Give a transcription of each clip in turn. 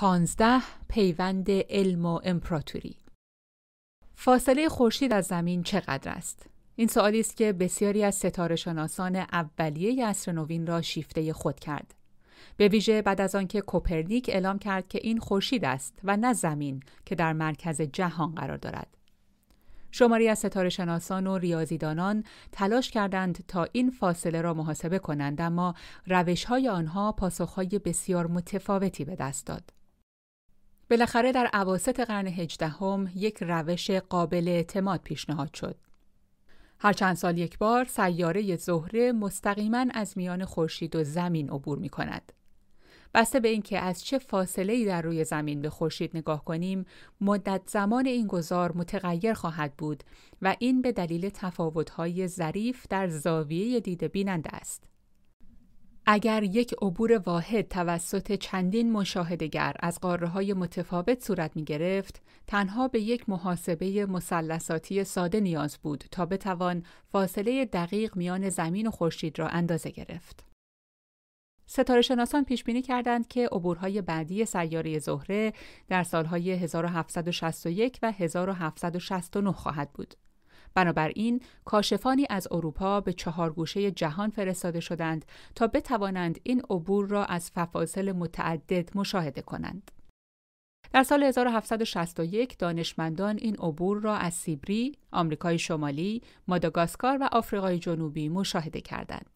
پانزده پیوند علم و امپراتوری فاصله خورشید از زمین چقدر است؟ این سوالی است که بسیاری از ستاره شناسان اولیه عصر نوین را شیفته خود کرد. به ویژه بعد از آنکه کوپرنیک اعلام کرد که این خورشید است و نه زمین که در مرکز جهان قرار دارد. شماری از ستاره شناسان و ریاضیدانان تلاش کردند تا این فاصله را محاسبه کنند اما روش های آنها پاسخهای بسیار متفاوتی به دست داد. بالاخره در عواست قرن هجدهم یک روش قابل اعتماد پیشنهاد شد. هر چند سال یک بار سیاره زهره مستقیما از میان خورشید و زمین عبور می کند. بسته به اینکه از چه فاصله ای در روی زمین به خورشید نگاه کنیم، مدت زمان این گذار متغیر خواهد بود و این به دلیل تفاوت‌های ظریف در زاویه دید بیننده است. اگر یک عبور واحد توسط چندین مشاهدگر از قاره های متفاوت صورت می گرفت، تنها به یک محاسبه مسلساتی ساده نیاز بود تا بتوان فاصله دقیق میان زمین و خورشید را اندازه گرفت. ستاره شناسان پیش بینی کردند که عبورهای بعدی سیاره زهره در سالهای 1761 و 1769 خواهد بود. بنابراین کاشفانی از اروپا به چهار گوشه جهان فرستاده شدند تا بتوانند این عبور را از فواصل متعدد مشاهده کنند. در سال 1761 دانشمندان این عبور را از سیبری، آمریکای شمالی، ماداگاسکار و آفریقای جنوبی مشاهده کردند.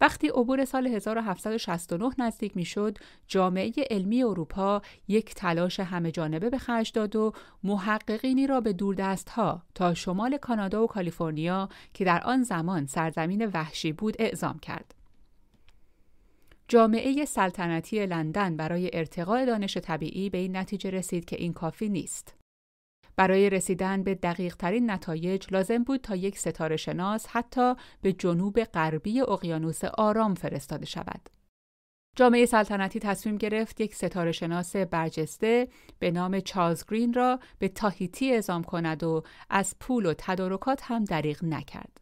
وقتی عبور سال 1769 نزدیک می‌شد، جامعه علمی اروپا یک تلاش همه جانبه به خرج داد و محققینی را به دوردست ها تا شمال کانادا و کالیفرنیا که در آن زمان سرزمین وحشی بود اعزام کرد. جامعه سلطنتی لندن برای ارتقاء دانش طبیعی به این نتیجه رسید که این کافی نیست. برای رسیدن به دقیق ترین نتایج لازم بود تا یک ستاره شناس حتی به جنوب غربی اقیانوس آرام فرستاده شود. جامعه سلطنتی تصمیم گرفت یک ستاره شناس برجسته به نام چارلز گرین را به تاهیتی اعزام کند و از پول و تدارکات هم دریغ نکرد.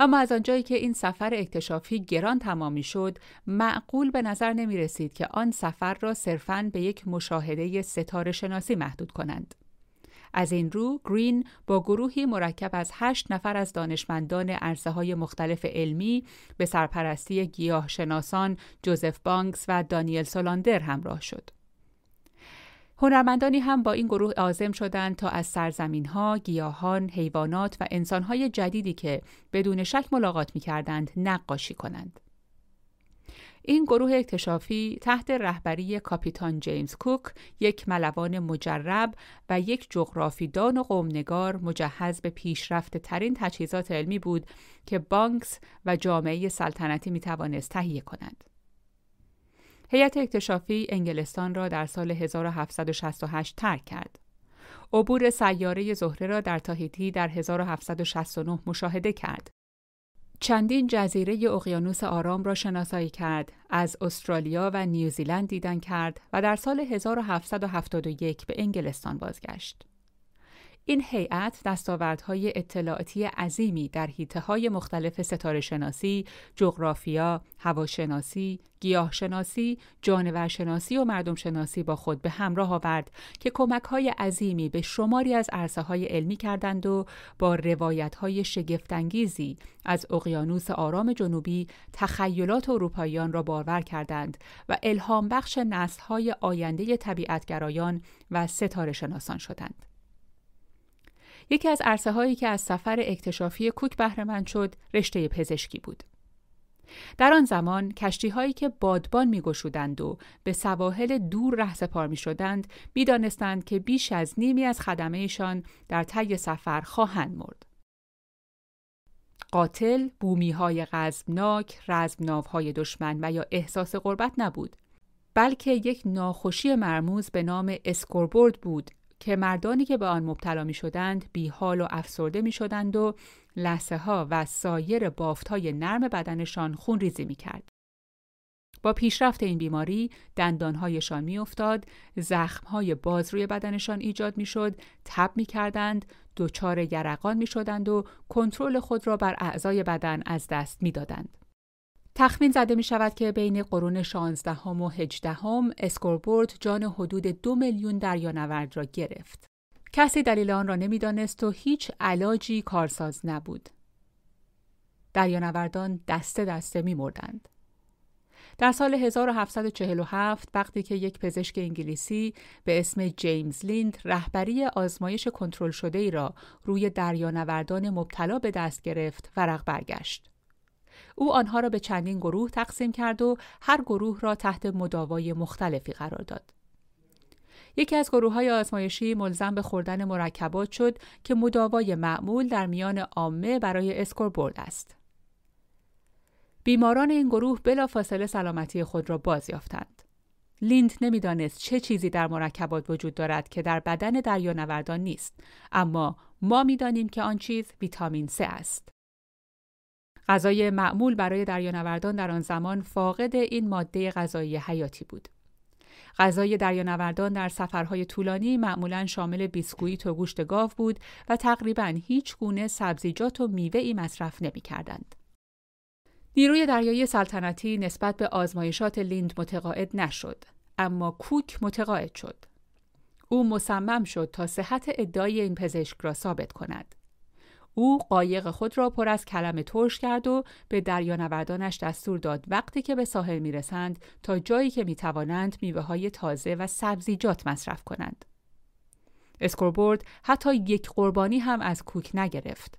اما از آنجایی که این سفر اکتشافی گران تمامی شد، معقول به نظر نمی رسید که آن سفر را صرفاً به یک مشاهده ستاره شناسی محدود کنند. از این رو گرین با گروهی مرکب از هشت نفر از دانشمندان عرصه های مختلف علمی به سرپرستی گیاه شناسان جوزف بانکس و دانیل سولاندر همراه شد. هنرمندانی هم با این گروه عازم شدند تا از سرزمین ها، گیاهان، حیوانات و انسان های جدیدی که بدون شک ملاقات می کردند نقاشی کنند. این گروه اکتشافی تحت رهبری کاپیتان جیمز کوک یک ملوان مجرب و یک جغرافیدان و قومنگار مجهز به پیشرفت ترین تجهیزات علمی بود که بانکس و جامعه سلطنتی می توانست تهیه کنند. هیئت اکتشافی انگلستان را در سال 1768 ترک کرد. عبور سیاره زهره را در تاهیتی در 1769 مشاهده کرد چندین جزیره اقیانوس آرام را شناسایی کرد، از استرالیا و نیوزیلند دیدن کرد و در سال 1771 به انگلستان بازگشت. این هیئت دستاوردهای اطلاعاتی عظیمی در های مختلف ستاره شناسی، جغرافیا، هواشناسی، گیاهشناسی، جانورشناسی و مردم شناسی با خود به همراه آورد که کمک های عظیمی به شماری از عرصه های علمی کردند و با روایت های شگفتانگیزی از اقیانوس آرام جنوبی تخیلات اروپاییان را باور کردند و الهام بخش نسل های آینده طبیعتگرایان و ستاره شناسان شدند. یکی از عرصه هایی که از سفر اکتشافی کوک بهرهمند شد رشته پزشکی بود. در آن زمان کشتی هایی که بادبان می گشودند و به سواحل دور رهسپار می شدند می دانستند که بیش از نیمی از خدمهشان در طی سفر خواهند مرد. قاتل بومی های غزبناک، های دشمن و یا احساس غربت نبود بلکه یک ناخوشی مرموز به نام اسکوربورد بود که مردانی که به آن مبتلا می شدند بی حال و افسرده می شدند و لثه ها و سایر بافت های نرم بدنشان خون ریزی می کرد. با پیشرفت این بیماری دندانهایشان میافتاد، زخمهای باز روی بدنشان ایجاد می‌شد، تب می‌کردند، دچار یرقان می‌شدند و کنترل خود را بر اعضای بدن از دست می‌دادند. تخمین زده می شود که بین قرون 16 و 18 هم اسکوربوت جان حدود دو میلیون دریانورد را گرفت. کسی دلیل آن را نمی‌دانست و هیچ علاجی کارساز نبود. دریانوردان دسته دسته می مردند. در سال 1747 وقتی که یک پزشک انگلیسی به اسم جیمز لیند رهبری آزمایش کنترل شده ای را روی دریانوردان مبتلا به دست گرفت ورق برگشت. او آنها را به چندین گروه تقسیم کرد و هر گروه را تحت مداوای مختلفی قرار داد. یکی از گروه های آزمایشی ملزم به خوردن مرکبات شد که مداوای معمول در میان عامه برای اسکوربوت است. بیماران این گروه بلافاصله سلامتی خود را باز یافتند. لیند نمی‌دانست چه چیزی در مرکبات وجود دارد که در بدن دریانوردان نیست اما ما می‌دانیم که آن چیز ویتامین C است غذای معمول برای دریانوردان در آن زمان فاقد این ماده غذایی حیاتی بود. غذای دریانوردان در سفرهای طولانی معمولا شامل بیسکویت و گوشت گاو بود و تقریبا هیچ گونه سبزیجات و میوه مصرف نمی کردند. نیروی دریایی سلطنتی نسبت به آزمایشات لیند متقاعد نشد اما کوک متقاعد شد. او مصمم شد تا صحت ادعای این پزشک را ثابت کند. او قایق خود را پر از کلم ترش کرد و به دریانوردانش دستور داد وقتی که به ساحل می‌رسند تا جایی که می‌توانند میوه های تازه و سبزیجات مصرف کنند. اسکوربورد حتی یک قربانی هم از کوک نگرفت.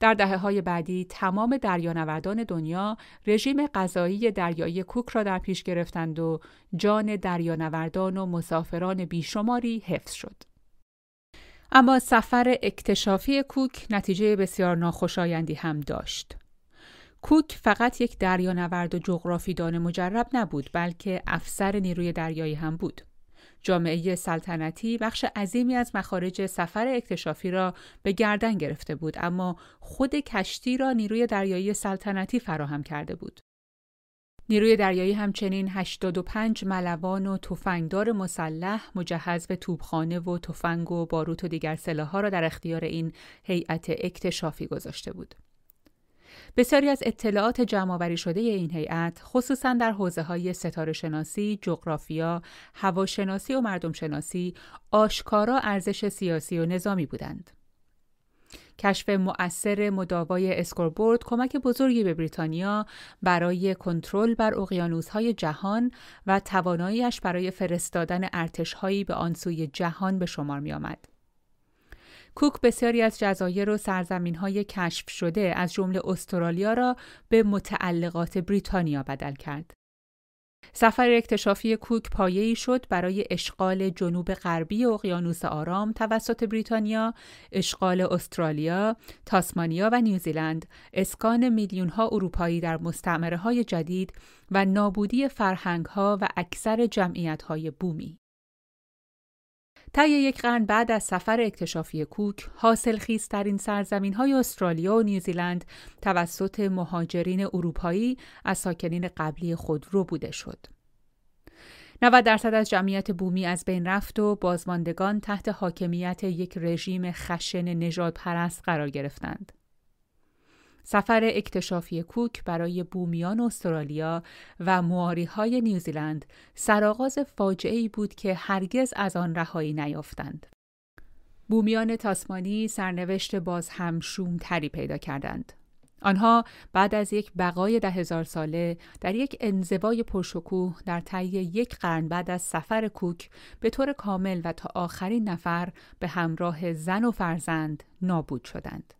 در دهه های بعدی تمام دریانوردان دنیا رژیم غذایی دریایی کوک را در پیش گرفتند و جان دریانوردان و مسافران بیشماری حفظ شد. اما سفر اکتشافی کوک نتیجه بسیار ناخوشایندی هم داشت. کوک فقط یک دریانورد و جغرافیدان مجرب نبود بلکه افسر نیروی دریایی هم بود. جامعه سلطنتی بخش عظیمی از مخارج سفر اکتشافی را به گردن گرفته بود اما خود کشتی را نیروی دریایی سلطنتی فراهم کرده بود. نیروی دریایی همچنین 85 ملوان و تفنگدار مسلح مجهز به توپخانه و تفنگ و باروت و دیگر سلاح‌ها را در اختیار این هیئت اکتشافی گذاشته بود. بسیاری از اطلاعات جمعآوری شده این هیئت خصوصا در حوزه های ستاره شناسی، جغرافیا، هواشناسی و مردم شناسی آشکارا ارزش سیاسی و نظامی بودند. کشف مؤثر مداوای اسکوربورد کمک بزرگی به بریتانیا برای کنترل بر اقیانوس‌های جهان و تواناییش برای فرستادن ارتشهایی به آن سوی جهان به شمار می آمد. کوک بسیاری از جزایر و سرزمین های کشف شده از جمله استرالیا را به متعلقات بریتانیا بدل کرد. سفر اکتشافی کوک پایه‌ای شد برای اشغال جنوب غربی اقیانوس آرام توسط بریتانیا، اشغال استرالیا، تاسمانیا و نیوزیلند، اسکان میلیون‌ها اروپایی در مستعمره های جدید و نابودی فرهنگ‌ها و اکثر جمعیت‌های بومی. طی یک قرن بعد از سفر اکتشافی کوک، حاصل خیزترین سرزمین های استرالیا و نیوزیلند توسط مهاجرین اروپایی از ساکنین قبلی خود رو بوده شد. 90 درصد از جمعیت بومی از بین رفت و بازماندگان تحت حاکمیت یک رژیم خشن نژاد پرست قرار گرفتند. سفر اکتشافی کوک برای بومیان استرالیا و مواری های نیوزیلند سرآغاز فاجعه بود که هرگز از آن رهایی نیافتند. بومیان تاسمانی سرنوشت باز هم تری پیدا کردند. آنها بعد از یک بقای ده هزار ساله در یک انزوای پرشکوه در طی یک قرن بعد از سفر کوک به طور کامل و تا آخرین نفر به همراه زن و فرزند نابود شدند.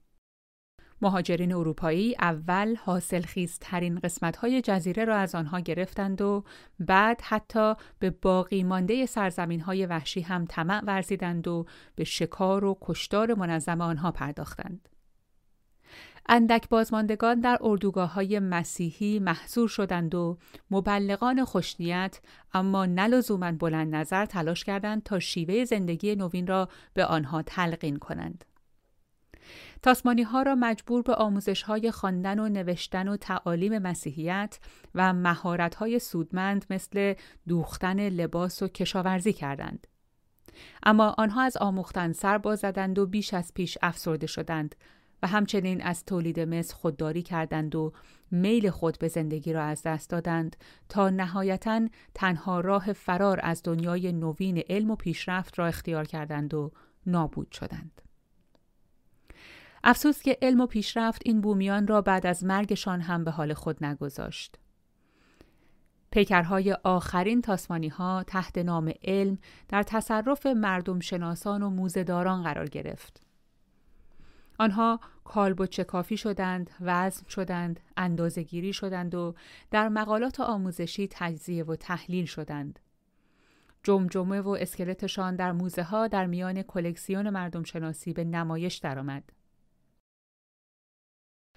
مهاجرین اروپایی اول حاصل ترین قسمت های جزیره را از آنها گرفتند و بعد حتی به باقی مانده سرزمین های وحشی هم طمع ورزیدند و به شکار و کشتار منظم آنها پرداختند. اندک بازماندگان در اردوگاه های مسیحی محصور شدند و مبلغان خوشنیت اما نلزومن بلند نظر تلاش کردند تا شیوه زندگی نوین را به آنها تلقین کنند. تاسمانی ها را مجبور به آموزش های خواندن و نوشتن و تعالیم مسیحیت و مهارت های سودمند مثل دوختن لباس و کشاورزی کردند. اما آنها از آموختن سر باز زدند و بیش از پیش افسرده شدند و همچنین از تولید مس خودداری کردند و میل خود به زندگی را از دست دادند تا نهایتا تنها راه فرار از دنیای نوین علم و پیشرفت را اختیار کردند و نابود شدند. افسوس که علم و پیشرفت این بومیان را بعد از مرگشان هم به حال خود نگذاشت. پیکرهای آخرین تاسمانی ها تحت نام علم در تصرف مردم شناسان و موزداران قرار گرفت. آنها کالبد کافی شدند، وزن شدند، اندازهگیری شدند و در مقالات آموزشی تجزیه و تحلیل شدند. جمجمه و اسکلتشان در موزه ها در میان کلکسیون مردم شناسی به نمایش درآمد.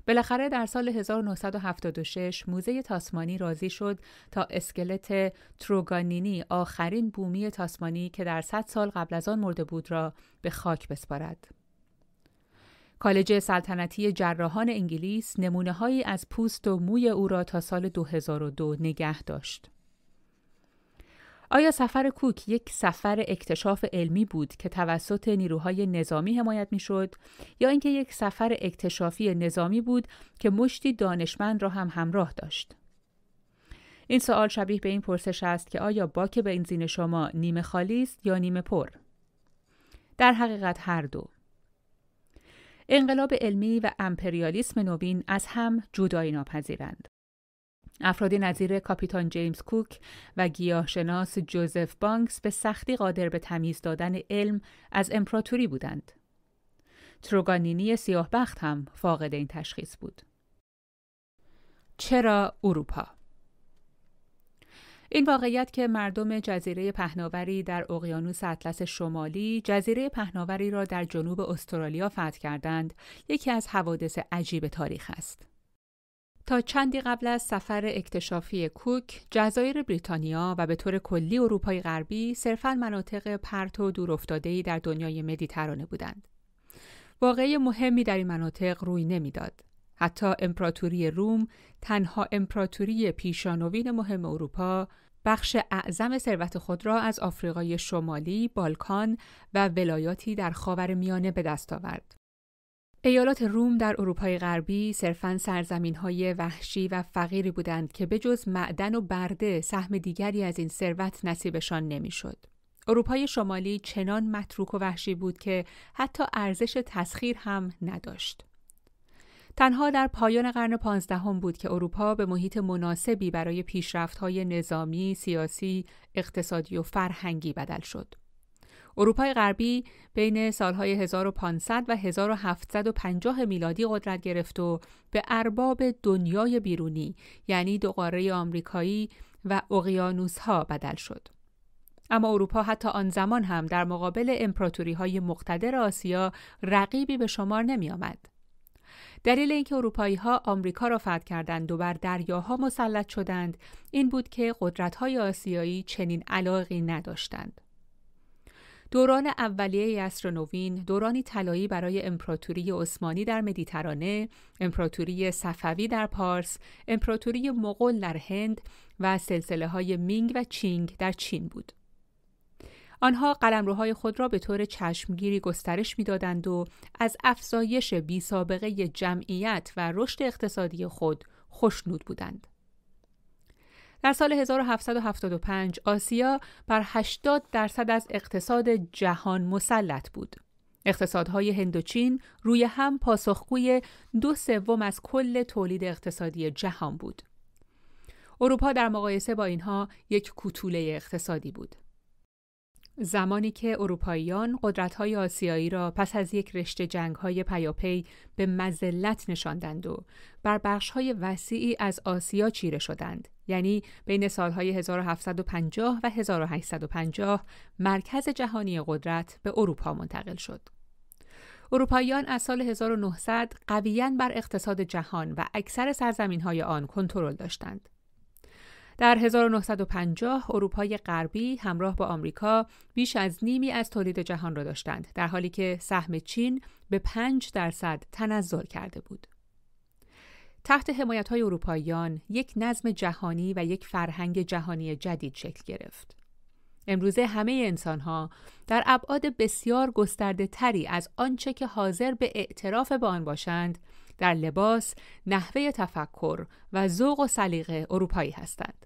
بالاخره در سال 1976 موزه تاسمانی راضی شد تا اسکلت تروگانینی آخرین بومی تاسمانی که در 100 سال قبل از آن مرده بود را به خاک بسپارد. کالج سلطنتی جراحان انگلیس نمونه هایی از پوست و موی او را تا سال 2002 نگه داشت. آیا سفر کوک یک سفر اکتشاف علمی بود که توسط نیروهای نظامی حمایت می‌شد یا اینکه یک سفر اکتشافی نظامی بود که مشتی دانشمند را هم همراه داشت؟ این سوال شبیه به این پرسش است که آیا باک بنزین شما نیمه خالی است یا نیمه پر؟ در حقیقت هر دو. انقلاب علمی و امپریالیسم نوین از هم جدایی ناپذیرند. افرادی نظیر کاپیتان جیمز کوک و گیاهشناس جوزف بانکس به سختی قادر به تمیز دادن علم از امپراتوری بودند. تروگانینی سیاه بخت هم فاقد این تشخیص بود. چرا اروپا؟ این واقعیت که مردم جزیره پهناوری در اقیانوس اطلس شمالی جزیره پهناوری را در جنوب استرالیا فتح کردند یکی از حوادث عجیب تاریخ است. تا چندی قبل از سفر اکتشافی کوک، جزایر بریتانیا و به طور کلی اروپای غربی صرفاً مناطق پرت و دورافتاده‌ای در دنیای مدیترانه بودند. واقعی مهمی در این مناطق روی نمی‌داد. حتی امپراتوری روم، تنها امپراتوری پیشانوین مهم اروپا، بخش اعظم ثروت خود را از آفریقای شمالی، بالکان و ولایاتی در خاور میانه به دست آورد. ایالات روم در اروپای غربی صرفاً سرزمین های وحشی و فقیری بودند که بجز معدن و برده سهم دیگری از این ثروت نصیبشان نمی‌شد. اروپای شمالی چنان متروک و وحشی بود که حتی ارزش تسخیر هم نداشت. تنها در پایان قرن پانزدهم بود که اروپا به محیط مناسبی برای پیشرفت‌های نظامی، سیاسی، اقتصادی و فرهنگی بدل شد. اروپای غربی بین سالهای 1500 و 1750 میلادی قدرت گرفت و به ارباب دنیای بیرونی یعنی دو قاره آمریکایی و اقیانوس ها بدل شد. اما اروپا حتی آن زمان هم در مقابل امپراتوری های مقتدر آسیا رقیبی به شمار نمی آمد. دلیل اینکه اروپایی ها آمریکا را فتح کردند و بر دریاها مسلط شدند این بود که قدرت های آسیایی چنین علاقی نداشتند. دوران اولیه عصر نوین دورانی طلایی برای امپراتوری عثمانی در مدیترانه، امپراتوری صفوی در پارس، امپراتوری مغول در هند و سلسله های مینگ و چینگ در چین بود. آنها قلمروهای خود را به طور چشمگیری گسترش می‌دادند و از افزایش بی سابقه جمعیت و رشد اقتصادی خود خوشنود بودند. در سال 1775 آسیا بر 80 درصد از اقتصاد جهان مسلط بود. اقتصادهای هندوچین روی هم پاسخگوی دو سوم از کل تولید اقتصادی جهان بود. اروپا در مقایسه با اینها یک کوتوله اقتصادی بود. زمانی که اروپاییان قدرت‌های آسیایی را پس از یک رشته جنگ‌های پیاپی به مزلت نشاندند و بر بخش‌های وسیعی از آسیا چیره شدند یعنی بین سالهای 1750 و 1850 مرکز جهانی قدرت به اروپا منتقل شد. اروپاییان از سال 1900 قویاً بر اقتصاد جهان و اکثر سرزمین‌های آن کنترل داشتند. در 1950 اروپای غربی همراه با آمریکا بیش از نیمی از تولید جهان را داشتند در حالی که سهم چین به 5 درصد تنزل کرده بود. تحت حمایت های اروپاییان یک نظم جهانی و یک فرهنگ جهانی جدید شکل گرفت. امروزه همه انسان ها در ابعاد بسیار گسترده تری از آنچه که حاضر به اعتراف به آن باشند در لباس، نحوه تفکر و ذوق و سلیقه اروپایی هستند.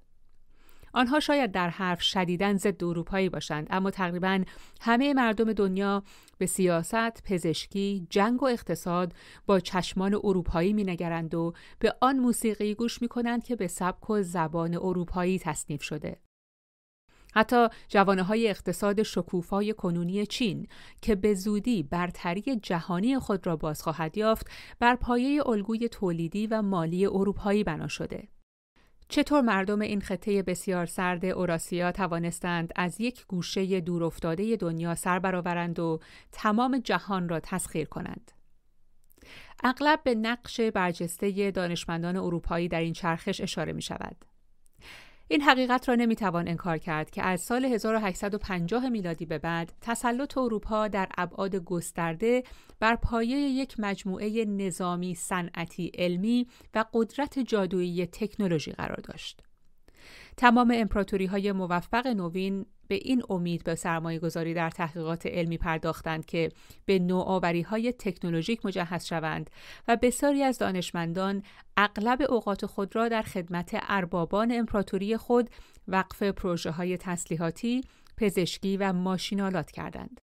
آنها شاید در حرف شدیداً ضد اروپایی باشند اما تقریبا همه مردم دنیا به سیاست، پزشکی، جنگ و اقتصاد با چشمان اروپایی مینگرند و به آن موسیقی گوش می کنند که به سبک و زبان اروپایی تصنیف شده. حتی جوانه های اقتصاد شکوفای کنونی چین که به زودی برتری جهانی خود را باز خواهد یافت بر پایه الگوی تولیدی و مالی اروپایی بنا شده. چطور مردم این خطه بسیار سرد اوراسیا توانستند از یک گوشه دورافتاده دنیا سر برآورند و تمام جهان را تسخیر کنند؟ اغلب به نقش برجسته دانشمندان اروپایی در این چرخش اشاره می شود. این حقیقت را نمی‌توان انکار کرد که از سال 1850 میلادی به بعد تسلط اروپا در ابعاد گسترده بر پایه یک مجموعه نظامی صنعتی علمی و قدرت جادویی تکنولوژی قرار داشت. تمام امپراتوری های موفق نوین به این امید به سرمایه گذاری در تحقیقات علمی پرداختند که به نوآوری های تکنولوژیک مجهز شوند و بسیاری از دانشمندان اغلب اوقات خود را در خدمت اربابان امپراتوری خود وقف پروژه های تسلیحاتی، پزشکی و ماشینالات کردند.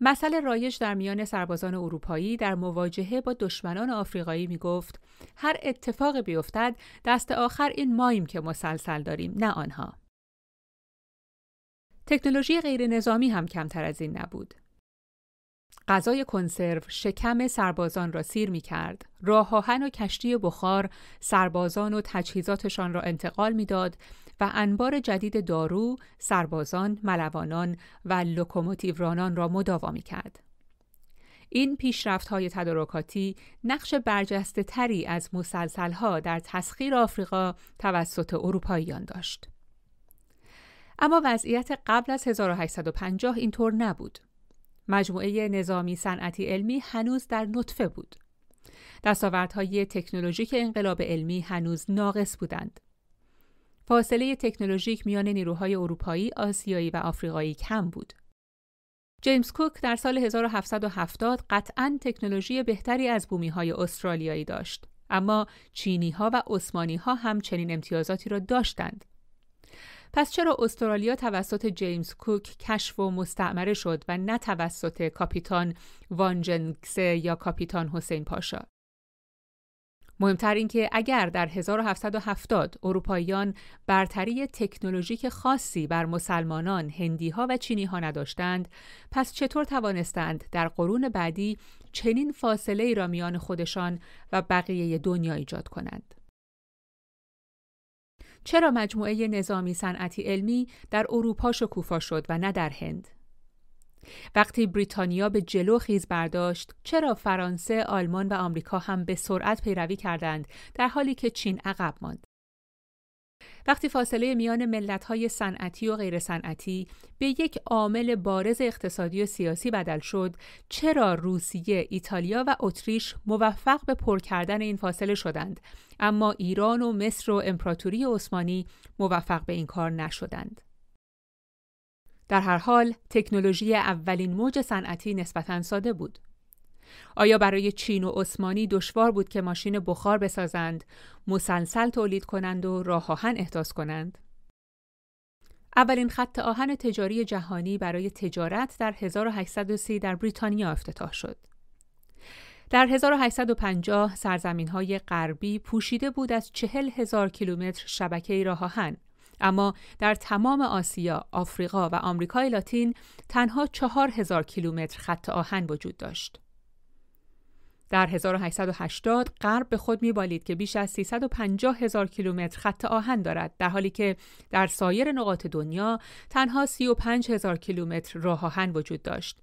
مسئله رایج در میان سربازان اروپایی در مواجهه با دشمنان آفریقایی می گفت هر اتفاق بیفتد دست آخر این ماییم که مسلسل داریم نه آنها. تکنولوژی غیر نظامی هم کمتر از این نبود. غذای کنسرو شکم سربازان را سیر می کرد، راه آهن و کشتی بخار سربازان و تجهیزاتشان را انتقال می‌داد و انبار جدید دارو، سربازان، ملوانان و لوکوموتیورانان را مداوا می کرد. این پیشرفت های تدارکاتی نقش برجسته تری از مسلسل ها در تسخیر آفریقا توسط اروپاییان داشت. اما وضعیت قبل از 1850 اینطور نبود. مجموعه نظامی صنعتی علمی هنوز در نطفه بود. دستاوردهای تکنولوژیک انقلاب علمی هنوز ناقص بودند. فاصله تکنولوژیک میان نیروهای اروپایی، آسیایی و آفریقایی کم بود. جیمز کوک در سال 1770 قطعا تکنولوژی بهتری از بومی های استرالیایی داشت. اما چینی ها و عثمانی ها هم چنین امتیازاتی را داشتند. پس چرا استرالیا توسط جیمز کوک کشف و مستعمره شد و نه توسط کاپیتان وانجنگسه یا کاپیتان حسین پاشا؟ مهمتر این که اگر در 1770 اروپاییان برتری تکنولوژیک خاصی بر مسلمانان، هندیها و چینیها نداشتند، پس چطور توانستند در قرون بعدی چنین فاصله ای را میان خودشان و بقیه دنیا ایجاد کنند؟ چرا مجموعه نظامی صنعتی علمی در اروپا شکوفا شد و نه در هند؟ وقتی بریتانیا به جلو خیز برداشت چرا فرانسه، آلمان و آمریکا هم به سرعت پیروی کردند در حالی که چین عقب ماند؟ وقتی فاصله میان ملت‌های صنعتی و غیر صنعتی به یک عامل بارز اقتصادی و سیاسی بدل شد، چرا روسیه، ایتالیا و اتریش موفق به پر کردن این فاصله شدند، اما ایران و مصر و امپراتوری عثمانی موفق به این کار نشدند؟ در هر حال تکنولوژی اولین موج صنعتی نسبتا ساده بود. آیا برای چین و عثمانی دشوار بود که ماشین بخار بسازند، مسلسل تولید کنند و راه آهن احداث کنند؟ اولین خط آهن تجاری جهانی برای تجارت در 1830 در بریتانیا افتتاح شد. در 1850 سرزمین های غربی پوشیده بود از چهل هزار کیلومتر شبکه راه آهن اما در تمام آسیا، آفریقا و آمریکای لاتین تنها چهار هزار کیلومتر خط آهن وجود داشت. در 1880 غرب به خود میبالید که بیش از 350 هزار کیلومتر خط آهن دارد در حالی که در سایر نقاط دنیا تنها 35 هزار کیلومتر راه آهن وجود داشت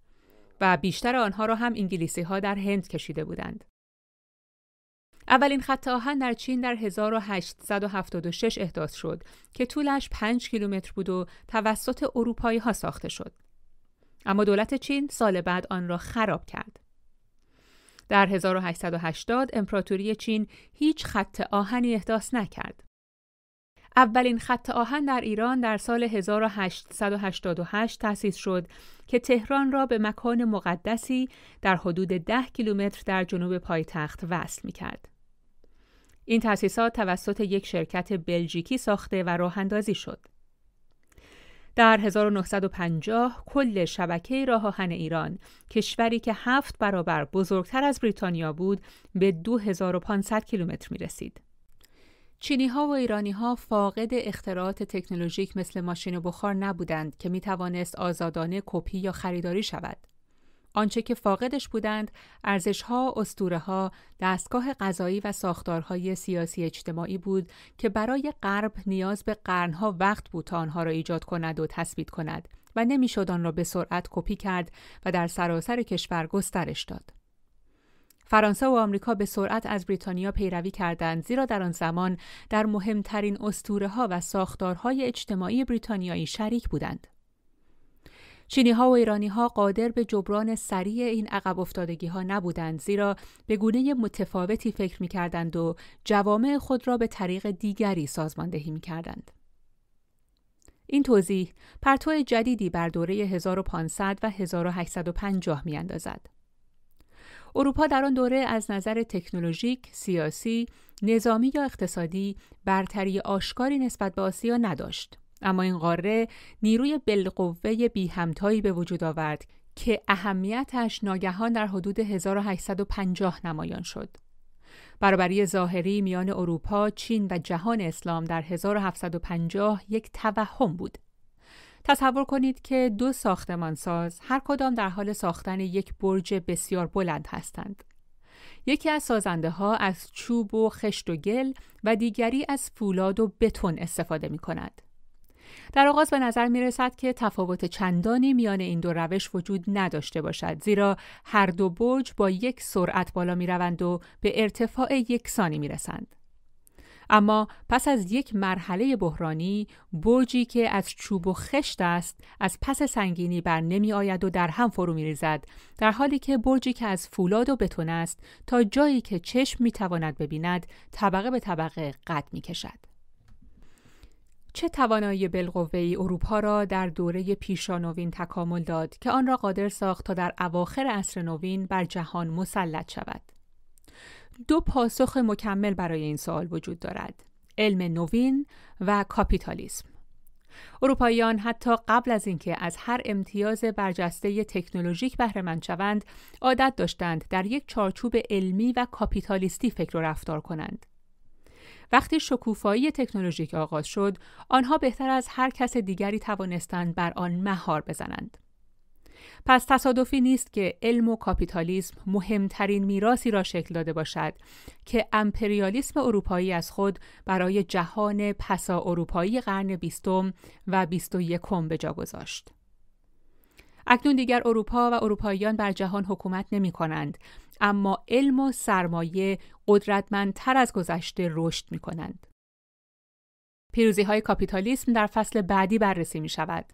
و بیشتر آنها را هم انگلیسی ها در هند کشیده بودند. اولین خط آهن در چین در 1876 احداث شد که طولش 5 کیلومتر بود و توسط اروپایی ها ساخته شد. اما دولت چین سال بعد آن را خراب کرد. در 1880 امپراتوری چین هیچ خط آهنی احداث نکرد. اولین خط آهن در ایران در سال 1888 تأسیس شد که تهران را به مکان مقدسی در حدود 10 کیلومتر در جنوب پایتخت وصل می کرد. این تأسیسات توسط یک شرکت بلژیکی ساخته و راه اندازی شد. در 1950 کل شبکه راه آهن ایران کشوری که هفت برابر بزرگتر از بریتانیا بود به 2500 کیلومتر می رسید. چینی ها و ایرانی ها فاقد اختراعات تکنولوژیک مثل ماشین بخار نبودند که می توانست آزادانه کپی یا خریداری شود. آنچه که فاقدش بودند ارزشها، ها، دستگاه غذایی و ساختارهای سیاسی اجتماعی بود که برای غرب نیاز به قرنها وقت بود تا آنها را ایجاد کند و تثبیت کند و نمی‌شد آن را به سرعت کپی کرد و در سراسر کشور گسترش داد. فرانسه و آمریکا به سرعت از بریتانیا پیروی کردند زیرا در آن زمان در مهمترین اسطوره ها و ساختارهای اجتماعی بریتانیایی شریک بودند. چینی ها و ایرانی ها قادر به جبران سریع این عقب افتادگی ها نبودند زیرا به گونه متفاوتی فکر می کردند و جوامع خود را به طریق دیگری سازماندهی می کردند. این توضیح پرتو جدیدی بر دوره 1500 و 1850 می اندازد. اروپا در آن دوره از نظر تکنولوژیک، سیاسی، نظامی یا اقتصادی برتری آشکاری نسبت به آسیا نداشت. اما این قاره نیروی بالقوه بی همتایی به وجود آورد که اهمیتش ناگهان در حدود 1850 نمایان شد. برابری ظاهری میان اروپا، چین و جهان اسلام در 1750 یک توهم بود. تصور کنید که دو ساختمانساز هر کدام در حال ساختن یک برج بسیار بلند هستند. یکی از سازنده ها از چوب و خشت و گل و دیگری از فولاد و بتون استفاده می کند. در آغاز به نظر می رسد که تفاوت چندانی میان این دو روش وجود نداشته باشد زیرا هر دو برج با یک سرعت بالا می روند و به ارتفاع یکسانی می رسند. اما پس از یک مرحله بحرانی برجی که از چوب و خشت است از پس سنگینی بر نمی آید و در هم فرو می ریزد در حالی که برجی که از فولاد و بتون است تا جایی که چشم می تواند ببیند طبقه به طبقه قد می کشد. چه توانایی بالقوهای اروپا را در دوره پیشانوین تکامل داد که آن را قادر ساخت تا در اواخر عصر نوین بر جهان مسلط شود؟ دو پاسخ مکمل برای این سوال وجود دارد علم نوین و کاپیتالیسم. اروپاییان حتی قبل از اینکه از هر امتیاز برجسته تکنولوژیک بهره شوند عادت داشتند در یک چارچوب علمی و کاپیتالیستی فکر و رفتار کنند. وقتی شکوفایی تکنولوژیک آغاز شد، آنها بهتر از هر کس دیگری توانستند بر آن مهار بزنند. پس تصادفی نیست که علم و کاپیتالیسم مهمترین میراثی را شکل داده باشد که امپریالیسم اروپایی از خود برای جهان پسا اروپایی قرن بیستم و بیست و یکم به جا گذاشت. اکنون دیگر اروپا و اروپاییان بر جهان حکومت نمی کنند اما علم و سرمایه قدرتمندتر از گذشته رشد می کنند. پیروزی های کاپیتالیسم در فصل بعدی بررسی می شود.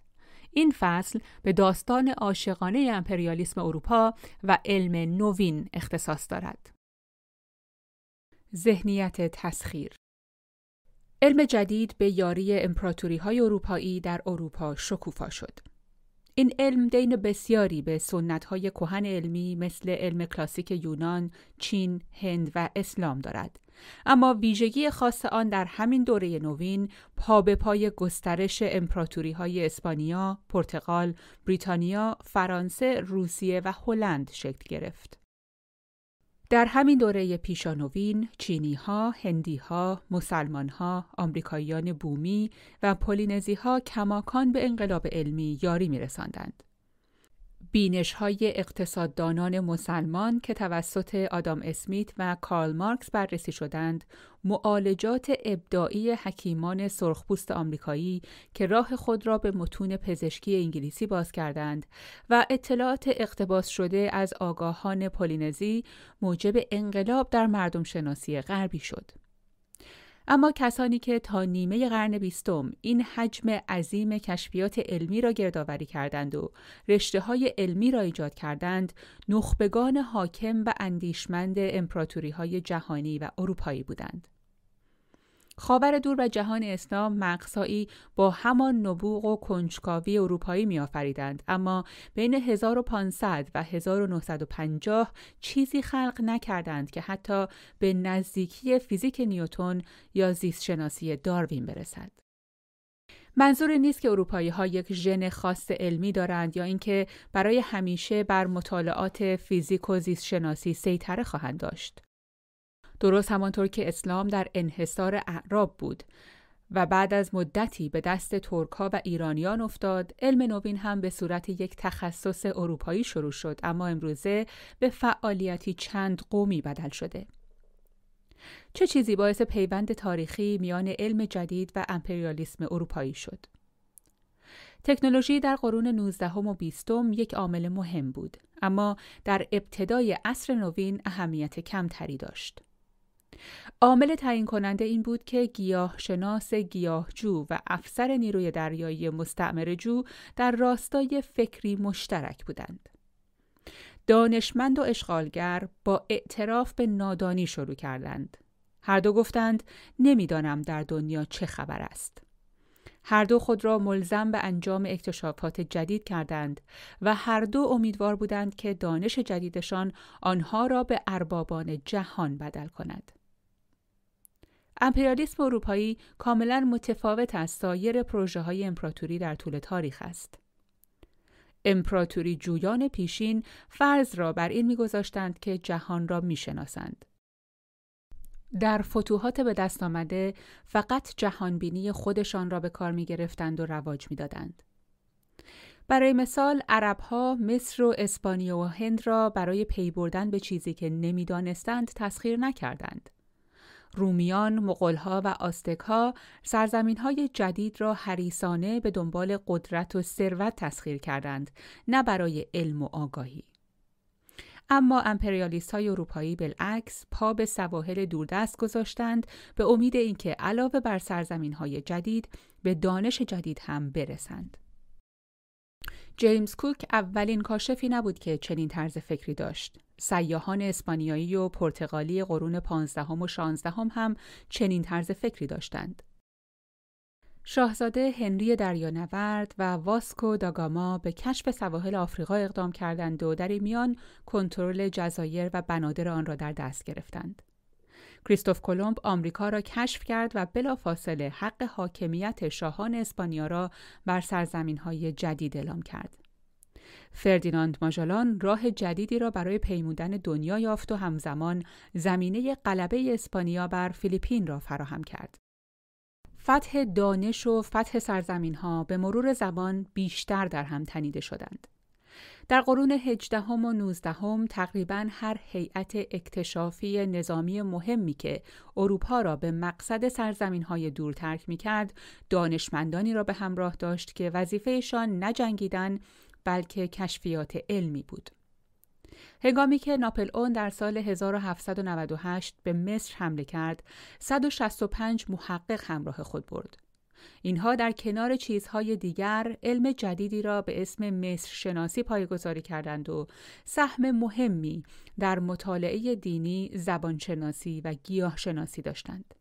این فصل به داستان عاشقانه امپریالیسم اروپا و علم نوین اختصاص دارد. ذهنیت تسخیر علم جدید به یاری امپراتوری های اروپایی در اروپا شکوفا شد. این علم دین بسیاری به های کهن علمی مثل علم کلاسیک یونان، چین، هند و اسلام دارد. اما ویژگی خاص آن در همین دوره نوین پا به پای گسترش امپراتوری های اسپانیا، پرتغال، بریتانیا، فرانسه، روسیه و هلند شکل گرفت. در همین دوره پیشانوین چینی ها، هندی ها، مسلمان ها، آمریکاییان بومی و پولینزی ها کماکان به انقلاب علمی یاری می رساندند. بینش های اقتصاددانان مسلمان که توسط آدام اسمیت و کارل مارکس بررسی شدند، معالجات ابداعی حکیمان سرخپوست آمریکایی که راه خود را به متون پزشکی انگلیسی باز کردند و اطلاعات اقتباس شده از آگاهان پولینزی موجب انقلاب در مردم شناسی غربی شد. اما کسانی که تا نیمه قرن بیستم این حجم عظیم کشفیات علمی را گردآوری کردند و رشته های علمی را ایجاد کردند نخبگان حاکم و اندیشمند امپراتوری های جهانی و اروپایی بودند. خاور دور و جهان اسلام مقصایی با همان نبوغ و کنجکاوی اروپایی میآفریدند اما بین 1500 و 1950 چیزی خلق نکردند که حتی به نزدیکی فیزیک نیوتون یا زیست شناسی داروین برسد. منظور نیست که اروپایی ها یک ژن خاص علمی دارند یا اینکه برای همیشه بر مطالعات فیزیک و زیست شناسی سیطره خواهند داشت. درست همانطور که اسلام در انحصار اعراب بود و بعد از مدتی به دست ترکها و ایرانیان افتاد، علم نوین هم به صورت یک تخصص اروپایی شروع شد اما امروزه به فعالیتی چند قومی بدل شده. چه چیزی باعث پیوند تاریخی میان علم جدید و امپریالیسم اروپایی شد؟ تکنولوژی در قرون 19 و 20 یک عامل مهم بود، اما در ابتدای عصر نوین اهمیت کمتری داشت. عامل تعیین کننده این بود که گیاه شناس گیاهجو و افسر نیروی دریایی مستعمر جو در راستای فکری مشترک بودند. دانشمند و اشغالگر با اعتراف به نادانی شروع کردند. هر دو گفتند نمی‌دانم در دنیا چه خبر است. هر دو خود را ملزم به انجام اکتشافات جدید کردند و هر دو امیدوار بودند که دانش جدیدشان آنها را به اربابان جهان بدل کند. امپریالیسم اروپایی کاملا متفاوت از سایر پروژه های امپراتوری در طول تاریخ است. امپراتوری جویان پیشین فرض را بر این میگذاشتند که جهان را می‌شناسند. در فتوحات به دست آمده فقط جهانبینی خودشان را به کار می گرفتند و رواج می دادند. برای مثال عربها مصر و اسپانیا و هند را برای پی بردن به چیزی که نمی‌دانستند تسخیر نکردند. رومیان، مغولها و آستکها های جدید را حریسانه به دنبال قدرت و ثروت تسخیر کردند، نه برای علم و آگاهی. اما امپریالیست های اروپایی بالعکس پا به سواحل دوردست گذاشتند به امید اینکه علاوه بر سرزمین های جدید به دانش جدید هم برسند. جیمز کوک اولین کاشفی نبود که چنین طرز فکری داشت. سیاهان اسپانیایی و پرتغالی قرون پانزدهم و شانزدهم هم چنین طرز فکری داشتند. شاهزاده هنری دریانورد و واسکو داگاما به کشف سواحل آفریقا اقدام کردند و در میان کنترل جزایر و بنادر آن را در دست گرفتند. کریستوف کلمب آمریکا را کشف کرد و بلافاصله حق حاکمیت شاهان اسپانیا را بر های جدید اعلام کرد. فردیناند ماژالان راه جدیدی را برای پیمودن دنیا یافت و همزمان زمینه غلبه اسپانیا بر فیلیپین را فراهم کرد. فتح دانش و فتح سرزمین ها به مرور زمان بیشتر در هم تنیده شدند. در قرون هجدهم و نوزدهم تقریبا هر هیئت اکتشافی نظامی مهمی که اروپا را به مقصد سرزمین های دور ترک می کرد دانشمندانی را به همراه داشت که وظیفهشان نجنگیدن بلکه کشفیات علمی بود. هنگامی که ناپل اون در سال 1798 به مصر حمله کرد، 165 محقق همراه خود برد. اینها در کنار چیزهای دیگر علم جدیدی را به اسم مصر شناسی پایگذاری کردند و سهم مهمی در مطالعه دینی، زبانشناسی و گیاه شناسی داشتند.